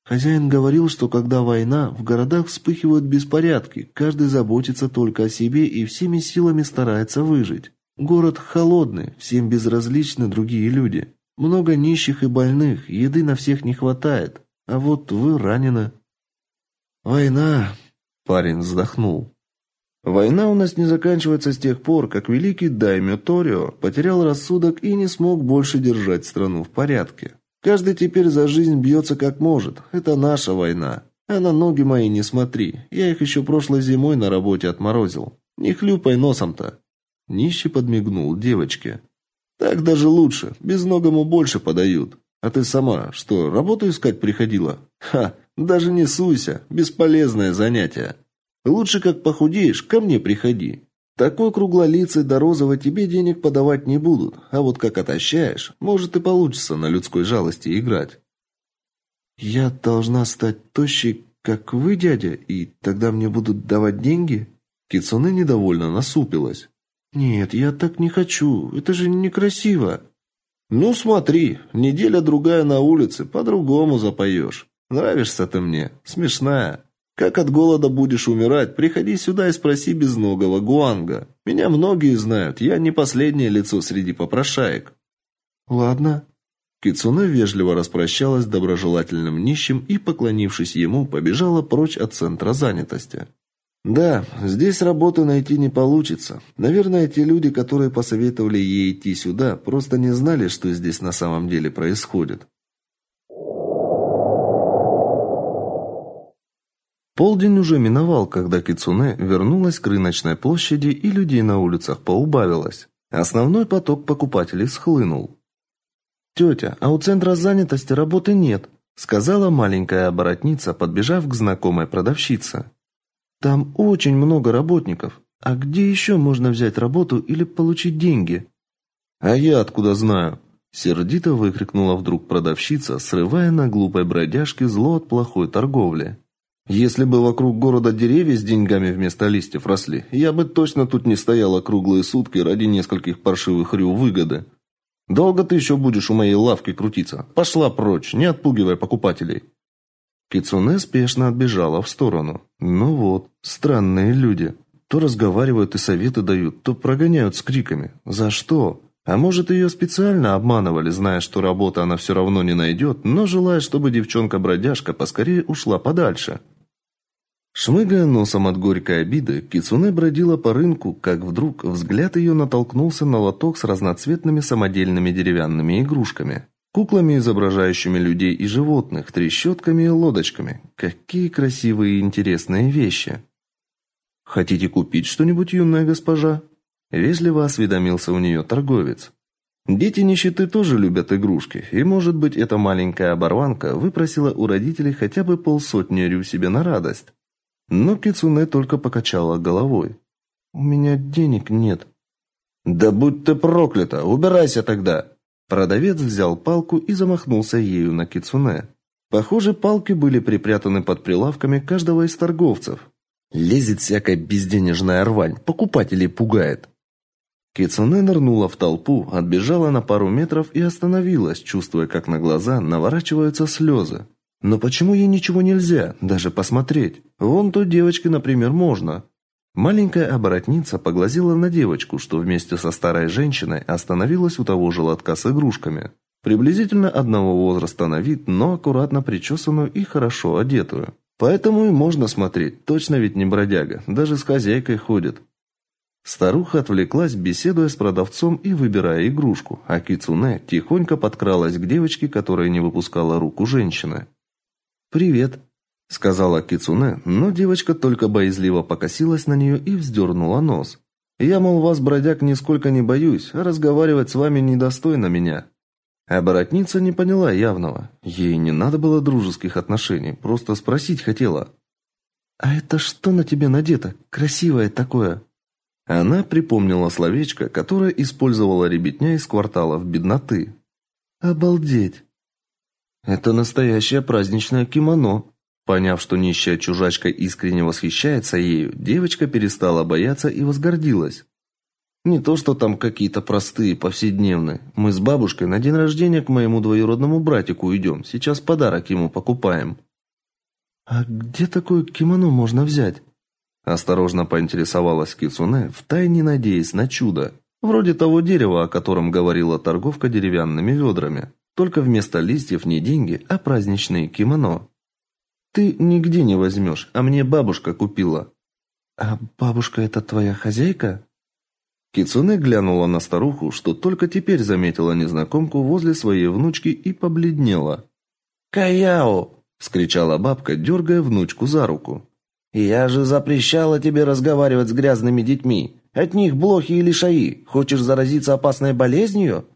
Speaker 1: Хозяин говорил, что когда война, в городах вспыхивают беспорядки, каждый заботится только о себе и всеми силами старается выжить. Город холодный, всем безразличны другие люди. Много нищих и больных, еды на всех не хватает. А вот вы ранены. Война, парень вздохнул. Война у нас не заканчивается с тех пор, как великий Даймё Торио потерял рассудок и не смог больше держать страну в порядке. Каждый теперь за жизнь бьется как может. Это наша война. А на ноги мои не смотри. Я их еще прошлой зимой на работе отморозил. Не хлюпай носом-то. Нищий подмигнул девочке. Так даже лучше. Безногому больше подают. А ты сама что, работу искать приходила? Ха, даже не суйся. Бесполезное занятие. Лучше как похудеешь, ко мне приходи. Такой круглолицый до розового тебе денег подавать не будут, а вот как отощаешь, может и получится на людской жалости играть. Я должна стать тощей, как вы, дядя, и тогда мне будут давать деньги? Кицуне недовольно насупилась. Нет, я так не хочу. Это же некрасиво. Ну смотри, неделя другая на улице, по-другому запоешь. Нравишься ты мне, смешная. Как от голода будешь умирать, приходи сюда и спроси безногого Гуанга. Меня многие знают, я не последнее лицо среди попрошаек. Ладно. Кицуне вежливо распрощалась с доброжелательным нищим и, поклонившись ему, побежала прочь от центра занятости. Да, здесь работы найти не получится. Наверное, те люди, которые посоветовали ей идти сюда, просто не знали, что здесь на самом деле происходит. Полдень уже миновал, когда Кицуне вернулась к рыночной площади и людей на улицах поубавилось. Основной поток покупателей схлынул. «Тетя, а у центра занятости работы нет», сказала маленькая оборотница, подбежав к знакомой продавщице. «Там очень много работников. А где еще можно взять работу или получить деньги?» «А я откуда знаю?» Сердито выкрикнула вдруг продавщица, срывая на глупой бродяжке зло от плохой торговли. Если бы вокруг города деревья с деньгами вместо листьев росли, я бы точно тут не стояла круглые сутки ради нескольких паршивых рю выгоды. Долго ты еще будешь у моей лавки крутиться? Пошла прочь, не отпугивай покупателей. Кицуне спешно отбежала в сторону. Ну вот, странные люди. То разговаривают и советы дают, то прогоняют с криками. За что? А может, ее специально обманывали, зная, что работы она все равно не найдет, но желая, чтобы девчонка-бродяжка поскорее ушла подальше. Шмыгая носом от горькой обиды, Кицуне бродила по рынку, как вдруг взгляд ее натолкнулся на лоток с разноцветными самодельными деревянными игрушками. Куклами, изображающими людей и животных, трещотками и лодочками. Какие красивые и интересные вещи. Хотите купить что-нибудь, юная госпожа? Вежливо осведомился у нее торговец. Дети нищеты тоже любят игрушки, и, может быть, эта маленькая оборванка выпросила у родителей хотя бы полсотни рю себе на радость. Но Кицуне только покачала головой. У меня денег нет. Да будь ты проклята, убирайся тогда. Продавец взял палку и замахнулся ею на Кицуне. Похоже, палки были припрятаны под прилавками каждого из торговцев. Лезет всякая безденежная рвань, покупателей пугает. Кицуне нырнула в толпу, отбежала на пару метров и остановилась, чувствуя, как на глаза наворачиваются слезы. Но почему ей ничего нельзя, даже посмотреть? Вон той девочке, например, можно. Маленькая оборотница поглазела на девочку, что вместе со старой женщиной остановилась у того же лотка с игрушками. Приблизительно одного возраста на вид, но аккуратно причесанную и хорошо одетую. Поэтому и можно смотреть, точно ведь не бродяга, даже с хозяйкой ходит. Старуха отвлеклась, беседуя с продавцом и выбирая игрушку, а Кицуне тихонько подкралась к девочке, которая не выпускала руку женщины. «Привет», — сказала Кицуне, но девочка только боязливо покосилась на нее и вздернула нос. «Я, мол, вас, бродяг, нисколько не боюсь, а разговаривать с вами недостойно меня». Оборотница не поняла явного. Ей не надо было дружеских отношений, просто спросить хотела. «А это что на тебе надето? Красивое такое!» Она припомнила словечко, которое использовала ребятня из кварталов бедноты. «Обалдеть!» Это настоящее праздничное кимоно. Поняв, что нищая чужачка искренне восхищается ею, девочка перестала бояться и возгордилась. Не то, что там какие-то простые, повседневные. Мы с бабушкой на день рождения к моему двоюродному братику идем. Сейчас подарок ему покупаем. А где такое кимоно можно взять? Осторожно поинтересовалась Кицуне, втайне надеясь на чудо. Вроде того дерева, о котором говорила торговка деревянными ведрами. Только вместо листьев не деньги, а праздничные кимоно. Ты нигде не возьмешь, а мне бабушка купила. А бабушка это твоя хозяйка? Кицуне глянула на старуху, что только теперь заметила незнакомку возле своей внучки и побледнела. Каяо,
Speaker 2: вскричала бабка, дергая внучку за руку.
Speaker 1: Я же запрещала тебе разговаривать с грязными детьми. От них блохи или шаи. Хочешь заразиться опасной болезнью?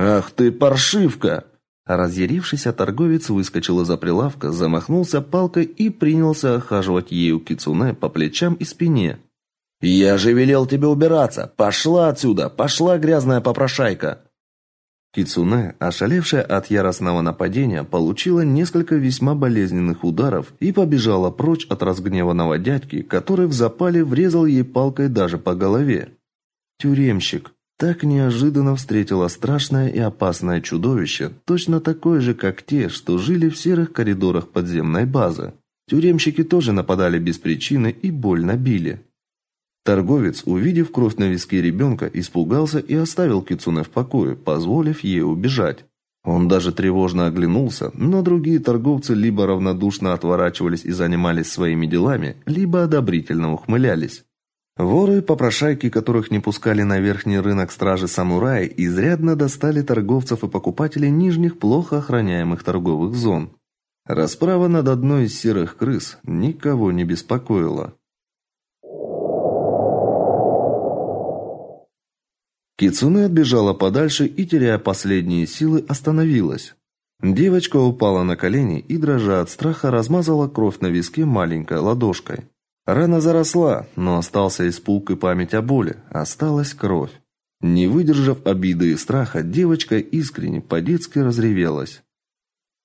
Speaker 2: Ах ты паршивка,
Speaker 1: Разъярившийся торговец выскочил из-за прилавка, замахнулся палкой и принялся охаживать ею кицуне по плечам и спине. «Я же велел тебе убираться! Пошла отсюда! Пошла, грязная попрошайка!» Кицуне, ошалевшая от яростного нападения, получила несколько весьма болезненных ударов и побежала прочь от разгневанного дядьки, который в запале врезал ей палкой даже по голове. Тюремщик, так неожиданно встретила страшное и опасное чудовище, точно такое же, как те, что жили в серых коридорах подземной базы. Тюремщики тоже нападали без причины и больно били. Торговец, увидев кровь на виске ребенка, испугался и оставил кицуне в покое, позволив ей убежать. Он даже тревожно оглянулся, но другие торговцы либо равнодушно отворачивались и занимались своими делами, либо одобрительно ухмылялись. Воры попрошайки, которых не пускали на верхний рынок стражи самураи, изрядно достали торговцев и покупателей нижних плохо охраняемых торговых зон. Расправа над одной из серых крыс никого не беспокоила. Кицуне отбежала подальше и, теряя последние силы, остановилась. Девочка упала на колени и, дрожа от страха, размазала кровь на виске маленькой ладошкой. Рана заросла, но остался испуг и память о боли, осталась кровь. Не выдержав обиды и страха, девочка искренне по-детски разревелась.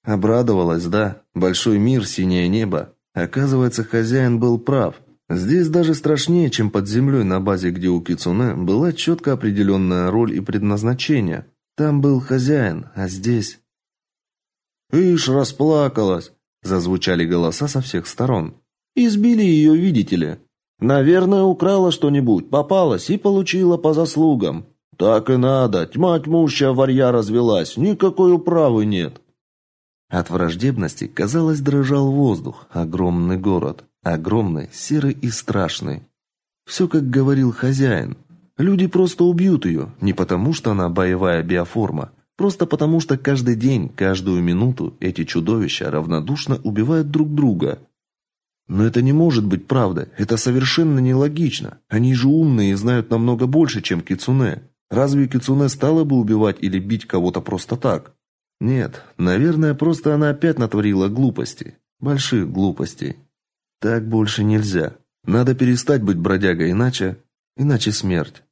Speaker 1: Обрадовалась, да, большой мир, синее небо. Оказывается, хозяин был прав. Здесь даже страшнее, чем под землей на базе, где у Кицуне была четко определенная роль и предназначение. Там был хозяин, а здесь... «Ишь, расплакалась!» – зазвучали голоса со всех сторон. Избили ее, видите ли. Наверное, украла что-нибудь, попалась и получила по заслугам. Так и надо. Тьма тьмущая варья развелась, никакой управы нет. От враждебности, казалось, дрожал воздух. Огромный город, огромный, серый и страшный. Все, как говорил хозяин. Люди просто убьют ее, не потому что она боевая биоформа, просто потому что каждый день, каждую минуту эти чудовища равнодушно убивают друг друга. Но это не может быть правда. Это совершенно нелогично. Они же умные и знают намного больше, чем кицунэ. Разве кицунэ стала бы убивать или бить кого-то просто так? Нет, наверное, просто она опять натворила глупостей. Больших глупостей. Так больше нельзя. Надо перестать быть бродягой, иначе... Иначе смерть.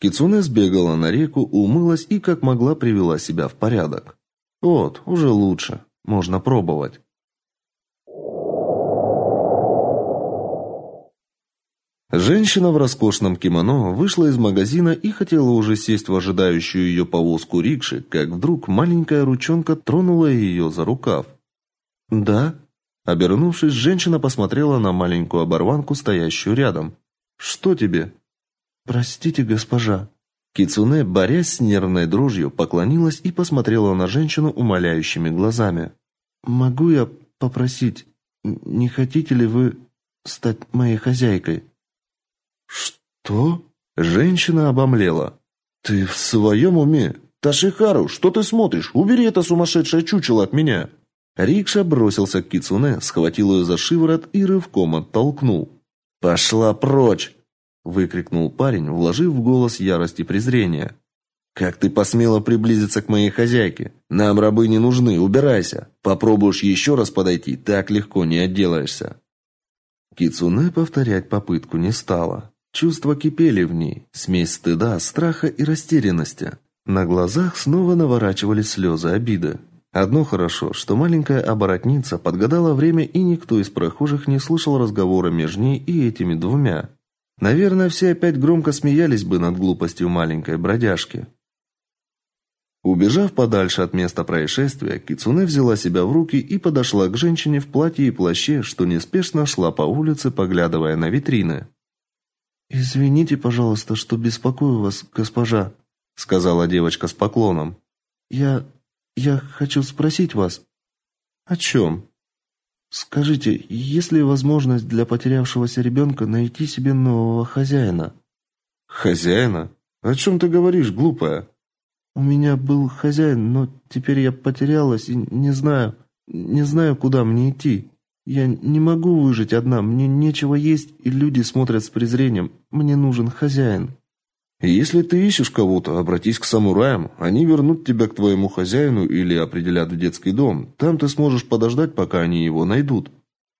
Speaker 1: Кицунэ сбегала на реку, умылась и как могла привела себя в порядок. Вот, уже лучше. Можно пробовать. Женщина в роскошном кимоно вышла из магазина и хотела уже сесть в ожидающую ее повозку рикши, как вдруг маленькая ручонка тронула ее за рукав. "Да?" Обернувшись, женщина посмотрела на маленькую оборванку, стоящую рядом. "Что тебе?" "Простите, госпожа." Кицуне, борясь с нервной дрожью, поклонилась и посмотрела на женщину умоляющими глазами. "Могу я попросить, не хотите ли вы стать моей хозяйкой?" «Что?» Женщина обомлела. «Ты в своем уме? Ташихару, что ты смотришь? Убери это сумасшедшее чучело от меня!» Рикша бросился к Кицуне, схватил ее за шиворот и рывком оттолкнул. «Пошла прочь!» – выкрикнул парень, вложив в голос ярость и презрение. «Как ты посмела приблизиться к моей хозяйке? Нам рабы не нужны, убирайся! Попробуешь еще раз подойти, так легко не отделаешься!» Кицуне повторять попытку не стала. Чувства кипели в ней, смесь стыда, страха и растерянности. На глазах снова наворачивались слезы обиды. Одно хорошо, что маленькая оборотница подгадала время, и никто из прохожих не слышал разговора между ней и этими двумя. Наверное, все опять громко смеялись бы над глупостью маленькой бродяжки. Убежав подальше от места происшествия, Кицуне взяла себя в руки и подошла к женщине в платье и плаще, что неспешно шла по улице, поглядывая на витрины. Извините, пожалуйста, что беспокою вас, госпожа, сказала девочка с поклоном. Я я хочу спросить вас о чем?» Скажите, есть ли возможность для потерявшегося ребенка найти себе нового хозяина? Хозяина? О чем ты говоришь, глупая? У меня был хозяин, но теперь я потерялась и не знаю.
Speaker 2: Не знаю, куда мне идти. Я не могу выжить одна, мне нечего есть, и люди смотрят с презрением. Мне нужен хозяин.
Speaker 1: Если ты ищешь кого-то, обратись к самураям. Они вернут тебя к твоему хозяину или определят в детский дом. Там ты сможешь подождать, пока они его найдут.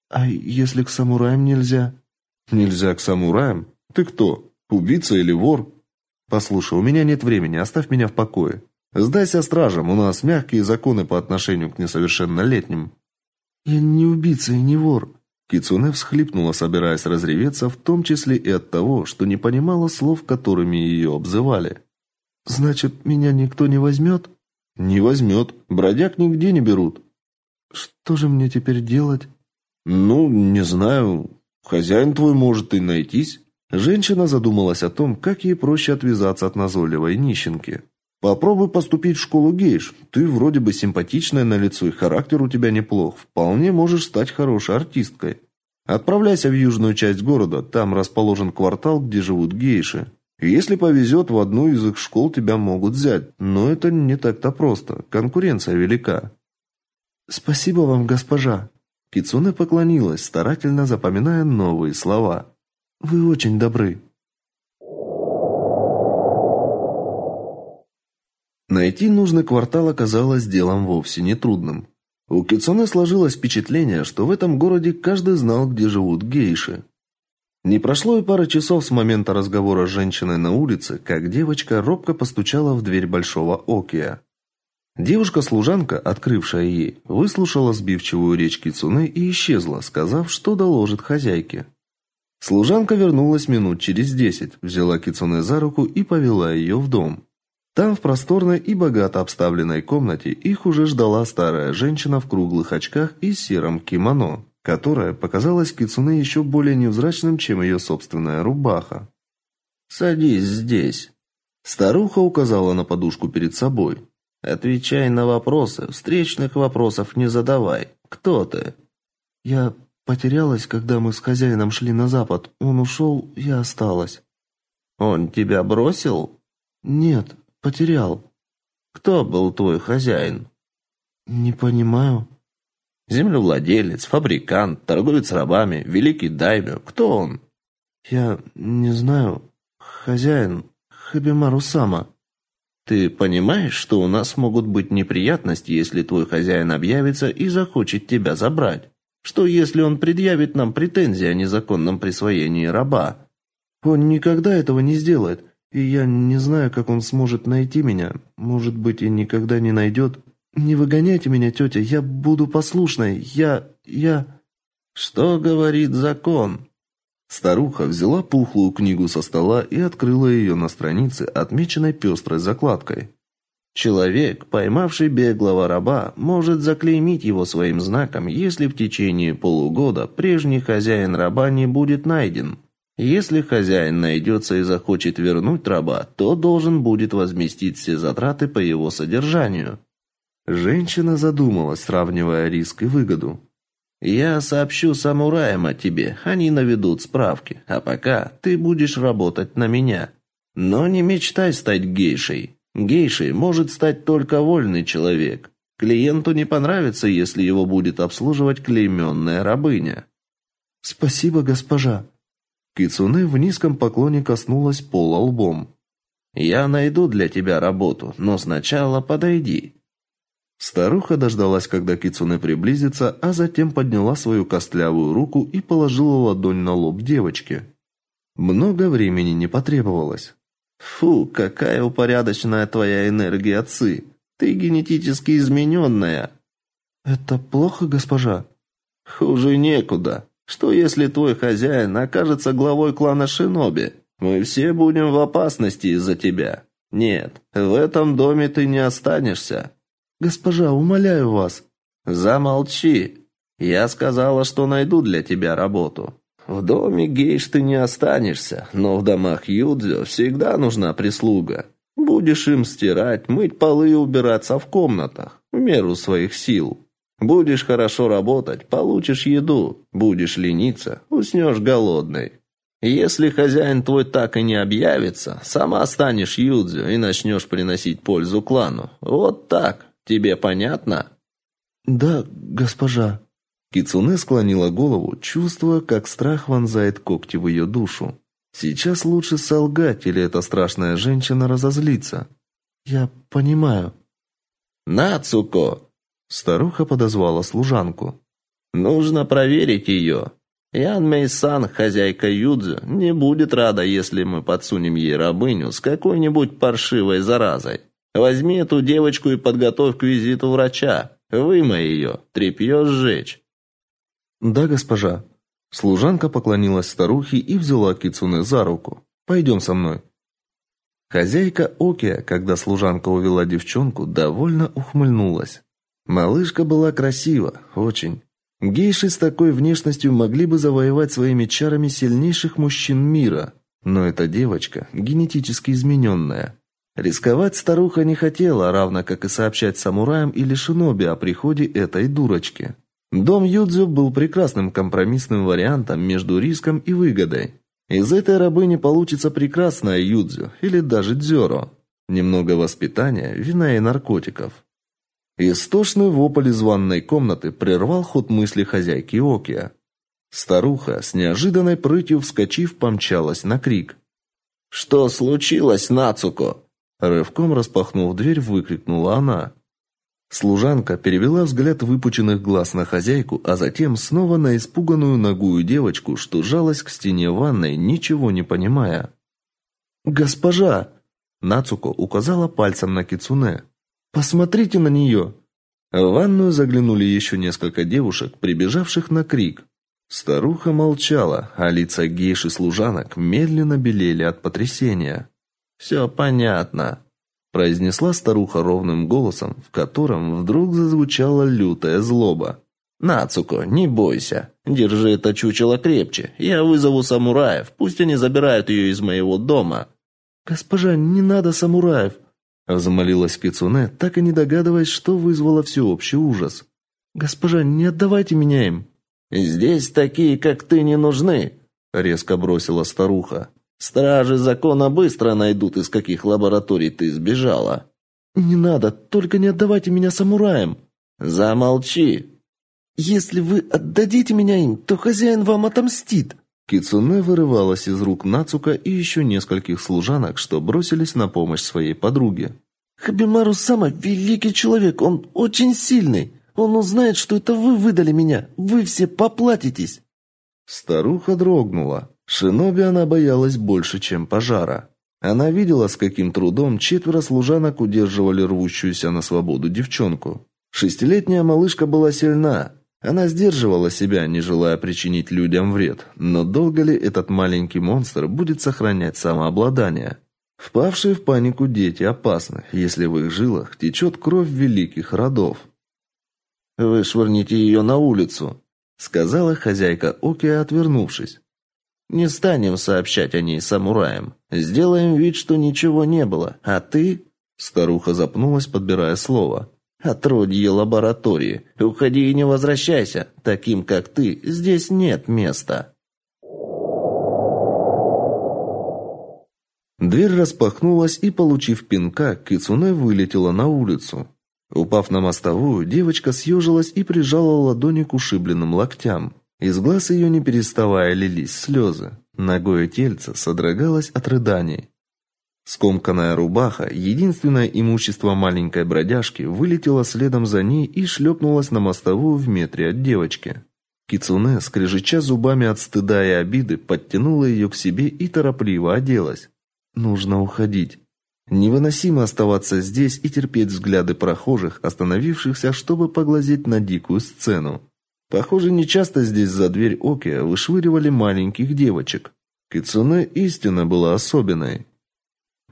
Speaker 2: А если к самураям нельзя?
Speaker 1: Нельзя к самураям? Ты кто? Убийца или вор?
Speaker 2: Послушай, у меня нет времени, оставь меня в покое.
Speaker 1: Сдайся стражам, у нас мягкие законы по отношению к несовершеннолетним.
Speaker 2: Я не убийца и не вор.
Speaker 1: Кицуне всхлипнула, собираясь разреветься, в том числе и от того, что не понимала слов, которыми ее обзывали.
Speaker 2: Значит, меня никто не возьмет?»
Speaker 1: «Не возьмет. Бродяг нигде не берут».
Speaker 2: «Что же мне теперь делать?»
Speaker 1: «Ну, не знаю. Хозяин твой может и найтись». Женщина задумалась о том, как ей проще отвязаться от назойливой нищенки. Попробуй поступить в школу гейш. Ты вроде бы симпатичная на лицо и характер у тебя неплох. Вполне можешь стать хорошей артисткой. Отправляйся в южную часть города, там расположен квартал, где живут гейши. Если повезет, в одну из их школ тебя могут взять, но это не так-то просто. Конкуренция велика.
Speaker 2: Спасибо вам, госпожа.
Speaker 1: Кицуне поклонилась, старательно запоминая новые слова.
Speaker 2: Вы очень добры.
Speaker 1: Найти нужный квартал оказалось делом вовсе не трудным. У Кицуне сложилось впечатление, что в этом городе каждый знал, где живут гейши. Не прошло и пары часов с момента разговора с женщиной на улице, как девочка робко постучала в дверь большого окия. Девушка-служанка, открывшая ей, выслушала сбивчивую речь Кицуне и исчезла, сказав, что доложит хозяйке. Служанка вернулась минут через десять, взяла Кицуне за руку и повела ее в дом. Там, в просторной и богато обставленной комнате, их уже ждала старая женщина в круглых очках и сером кимоно, которая показалась Кицуне еще более невзрачным, чем ее собственная рубаха. «Садись здесь». Старуха указала на подушку перед собой. «Отвечай на вопросы, встречных вопросов не задавай. Кто ты?»
Speaker 2: «Я потерялась, когда мы с хозяином шли на запад. Он ушел, я осталась».
Speaker 1: «Он тебя бросил?»
Speaker 2: «Нет, Потерял.
Speaker 1: Кто был твой хозяин?
Speaker 2: Не понимаю.
Speaker 1: Землевладелец, фабрикант, торговец рабами, великий даймё. Кто он?
Speaker 2: Я не знаю. Хозяин Хабимару Сама.
Speaker 1: Ты понимаешь, что у нас могут быть неприятности, если твой хозяин объявится и захочет тебя забрать? Что если он предъявит нам претензии о незаконном присвоении раба?
Speaker 2: Он никогда этого не сделает. И я не знаю, как он сможет найти меня. Может быть, и никогда не найдет. Не выгоняйте меня, тетя, я буду послушной. Я... я...
Speaker 1: Что говорит закон? Старуха взяла пухлую книгу со стола и открыла ее на странице, отмеченной пестрой закладкой. Человек, поймавший беглого раба, может заклеймить его своим знаком, если в течение полугода прежний хозяин раба не будет найден. Если хозяин найдется и захочет вернуть раба, то должен будет возместить все затраты по его содержанию. Женщина задумалась, сравнивая риск и выгоду. Я сообщу самураям о тебе, они наведут справки, а пока ты будешь работать на меня. Но не мечтай стать гейшей. Гейшей может стать только вольный человек. Клиенту не понравится, если его будет обслуживать клейменная рабыня.
Speaker 2: Спасибо, госпожа,
Speaker 1: Кицуне в низком поклоне коснулась пола лбом. «Я найду для тебя работу, но сначала подойди». Старуха дождалась, когда Кицуне приблизится, а затем подняла свою костлявую руку и положила ладонь на лоб девочки. Много времени не потребовалось. «Фу, какая упорядоченная твоя энергия, отцы! Ты генетически измененная!»
Speaker 2: «Это плохо, госпожа?»
Speaker 1: «Хуже некуда. Что если твой хозяин окажется главой клана Шиноби? Мы все будем в опасности из-за тебя. Нет, в этом доме ты не останешься.
Speaker 2: Госпожа, умоляю вас.
Speaker 1: Замолчи. Я сказала, что найду для тебя работу. В доме гейш ты не останешься, но в домах юдзё всегда нужна прислуга. Будешь им стирать, мыть полы и убираться в комнатах, в меру своих сил. Будешь хорошо работать, получишь еду. Будешь лениться, уснешь голодный. Если хозяин твой так и не объявится, сама станешь юдзю и начнешь приносить пользу клану. Вот так. Тебе понятно? Да, госпожа.
Speaker 2: Кицуне склонила голову, чувствуя, как страх вонзает когти в ее душу. Сейчас лучше солгать, или эта страшная женщина разозлится.
Speaker 1: Я понимаю.
Speaker 3: Нацуко, старуха подозвала служанку. Нужно проверить ее. Ян Мейсан, хозяйка Юдзю, не будет рада, если мы подсунем ей рабыню с какой-нибудь паршивой заразой. Возьми эту девочку и подготовь к визиту врача. Вымой ее, тряпье сжечь.
Speaker 2: Да, госпожа. Служанка поклонилась старухе и взяла Кицуне за руку. «Пойдем со мной. Хозяйка Окия, когда служанка увела девчонку, довольно ухмыльнулась. Малышка была красива, очень. Гейши с такой внешностью могли бы завоевать своими чарами сильнейших мужчин мира, но эта девочка генетически измененная. Рисковать старуха не хотела, равно как и сообщать самураям или шиноби о приходе этой дурочки. Дом Юдзю был прекрасным компромиссным вариантом между риском и выгодой. Из этой рабыни получится прекрасная Юдзю или даже дзёро. Немного воспитания, вина и наркотиков. Истошный вопль из ванной комнаты прервал ход мысли хозяйки Окия. Старуха с неожиданной прытью вскочив помчалась на крик.
Speaker 3: Что случилось, Нацуко?
Speaker 2: Рывком распахнув дверь, выкрикнула она. Служанка перевела взгляд выпученных глаз на хозяйку, а затем снова на испуганную ногую девочку, что жалась к стене ванной, ничего не понимая. «Госпожа!» Нацуко указала пальцем на Кицуне. «Посмотрите на нее!» В ванную заглянули еще несколько девушек, прибежавших на крик. Старуха молчала, а лица гейши служанок медленно белели от потрясения.
Speaker 3: «Все понятно», – произнесла старуха ровным голосом, в котором вдруг зазвучала лютая злоба. «Нацуко, не бойся. Держи это чучело крепче. Я вызову самураев. Пусть они забирают ее из моего дома».
Speaker 1: «Госпожа, не надо самураев», – взмолилась Кицуне, так и не догадываясь, что вызвало всеобщий ужас. «Госпожа, не отдавайте меня им».
Speaker 3: «Здесь такие, как ты, не нужны», – резко бросила старуха. Стражи закона быстро найдут, из каких лабораторий ты сбежала.
Speaker 1: Не надо, только не отдавайте меня самураям.
Speaker 3: Замолчи.
Speaker 1: Если вы отдадите меня им, то хозяин вам отомстит.
Speaker 2: Кицуне вырывалась из рук Нацука и еще нескольких служанок, что бросились на помощь своей подруге.
Speaker 1: Хабимару Сама великий человек, он очень сильный. Он узнает, что это вы выдали меня. Вы все поплатитесь.
Speaker 2: Старуха дрогнула. Шиноби она боялась больше, чем пожара. Она видела, с каким трудом четверо служанок удерживали рвущуюся на свободу девчонку. Шестилетняя малышка была сильна. Она сдерживала себя, не желая причинить людям вред. Но долго ли этот маленький монстр будет сохранять самообладание? Впавшие в панику дети опасны, если в их жилах течет кровь великих родов.
Speaker 3: «Вышвырните ее на улицу», — сказала хозяйка Оки, отвернувшись. Не станем сообщать о ней самураям. Сделаем вид, что ничего не было. А ты, старуха запнулась, подбирая слово. Отродье лаборатории. Уходи и не возвращайся. Таким как ты, здесь нет места.
Speaker 2: Дверь распахнулась, и, получив пинка, Кицуне вылетела на улицу. Упав на мостовую, девочка съежилась и прижала ладони к ушибленным локтям. Из глаз ее не переставая лились слезы. Ногое тельце содрогалось от рыданий. Скомканная рубаха, единственное имущество маленькой бродяжки, вылетела следом за ней и шлепнулась на мостовую в метре от девочки. Кицуне, скрежеща зубами от стыда и обиды, подтянула ее к себе и торопливо оделась. Нужно уходить. Невыносимо оставаться здесь и терпеть взгляды прохожих, остановившихся, чтобы поглазеть на дикую сцену. Похоже, нечасто здесь за дверь Оки вышвыривали маленьких девочек. Кицуне истинно была особенной.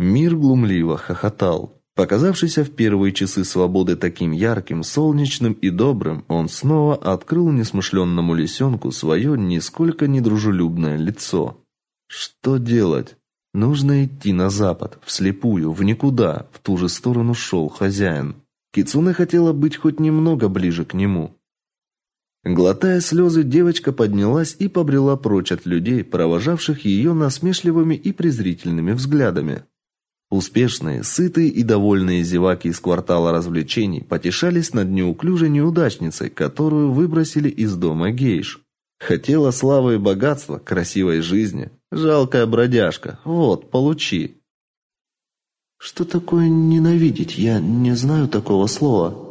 Speaker 2: Мир глумливо хохотал. Показавшийся в первые часы свободы таким ярким, солнечным и добрым, он снова открыл несмышленному лисенку свое нисколько недружелюбное лицо. Что делать? Нужно идти на запад, вслепую, в никуда, в ту же сторону шел хозяин. Кицуне хотела быть хоть немного ближе к нему. Глотая слезы, девочка поднялась и побрела прочь от людей, провожавших ее насмешливыми и презрительными взглядами.
Speaker 1: Успешные, сытые и довольные зеваки из квартала развлечений потешались над неуклюжей неудачницей, которую выбросили из дома гейш. Хотела славы и богатства, красивой жизни. Жалкая бродяжка. Вот, получи.
Speaker 3: Что такое ненавидеть? Я не знаю такого слова.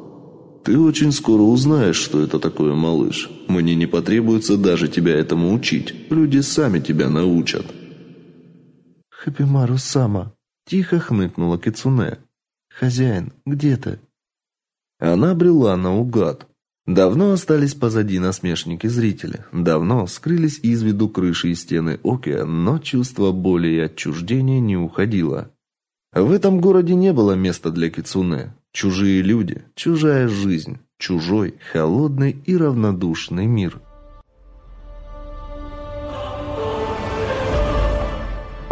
Speaker 2: Ты очень скоро узнаешь, что это такое, малыш. Мне не потребуется даже тебя этому учить. Люди сами тебя научат.
Speaker 3: Хапимару сама Тихо хмыкнула Кицуне. «Хозяин, где ты?»
Speaker 1: Она брела наугад. Давно остались позади насмешники зрители. Давно скрылись из виду крыши и стены Океа, но чувство боли и отчуждения не уходило. В этом городе не было места для Кицуне. Чужие люди, чужая жизнь, чужой, холодный и равнодушный мир –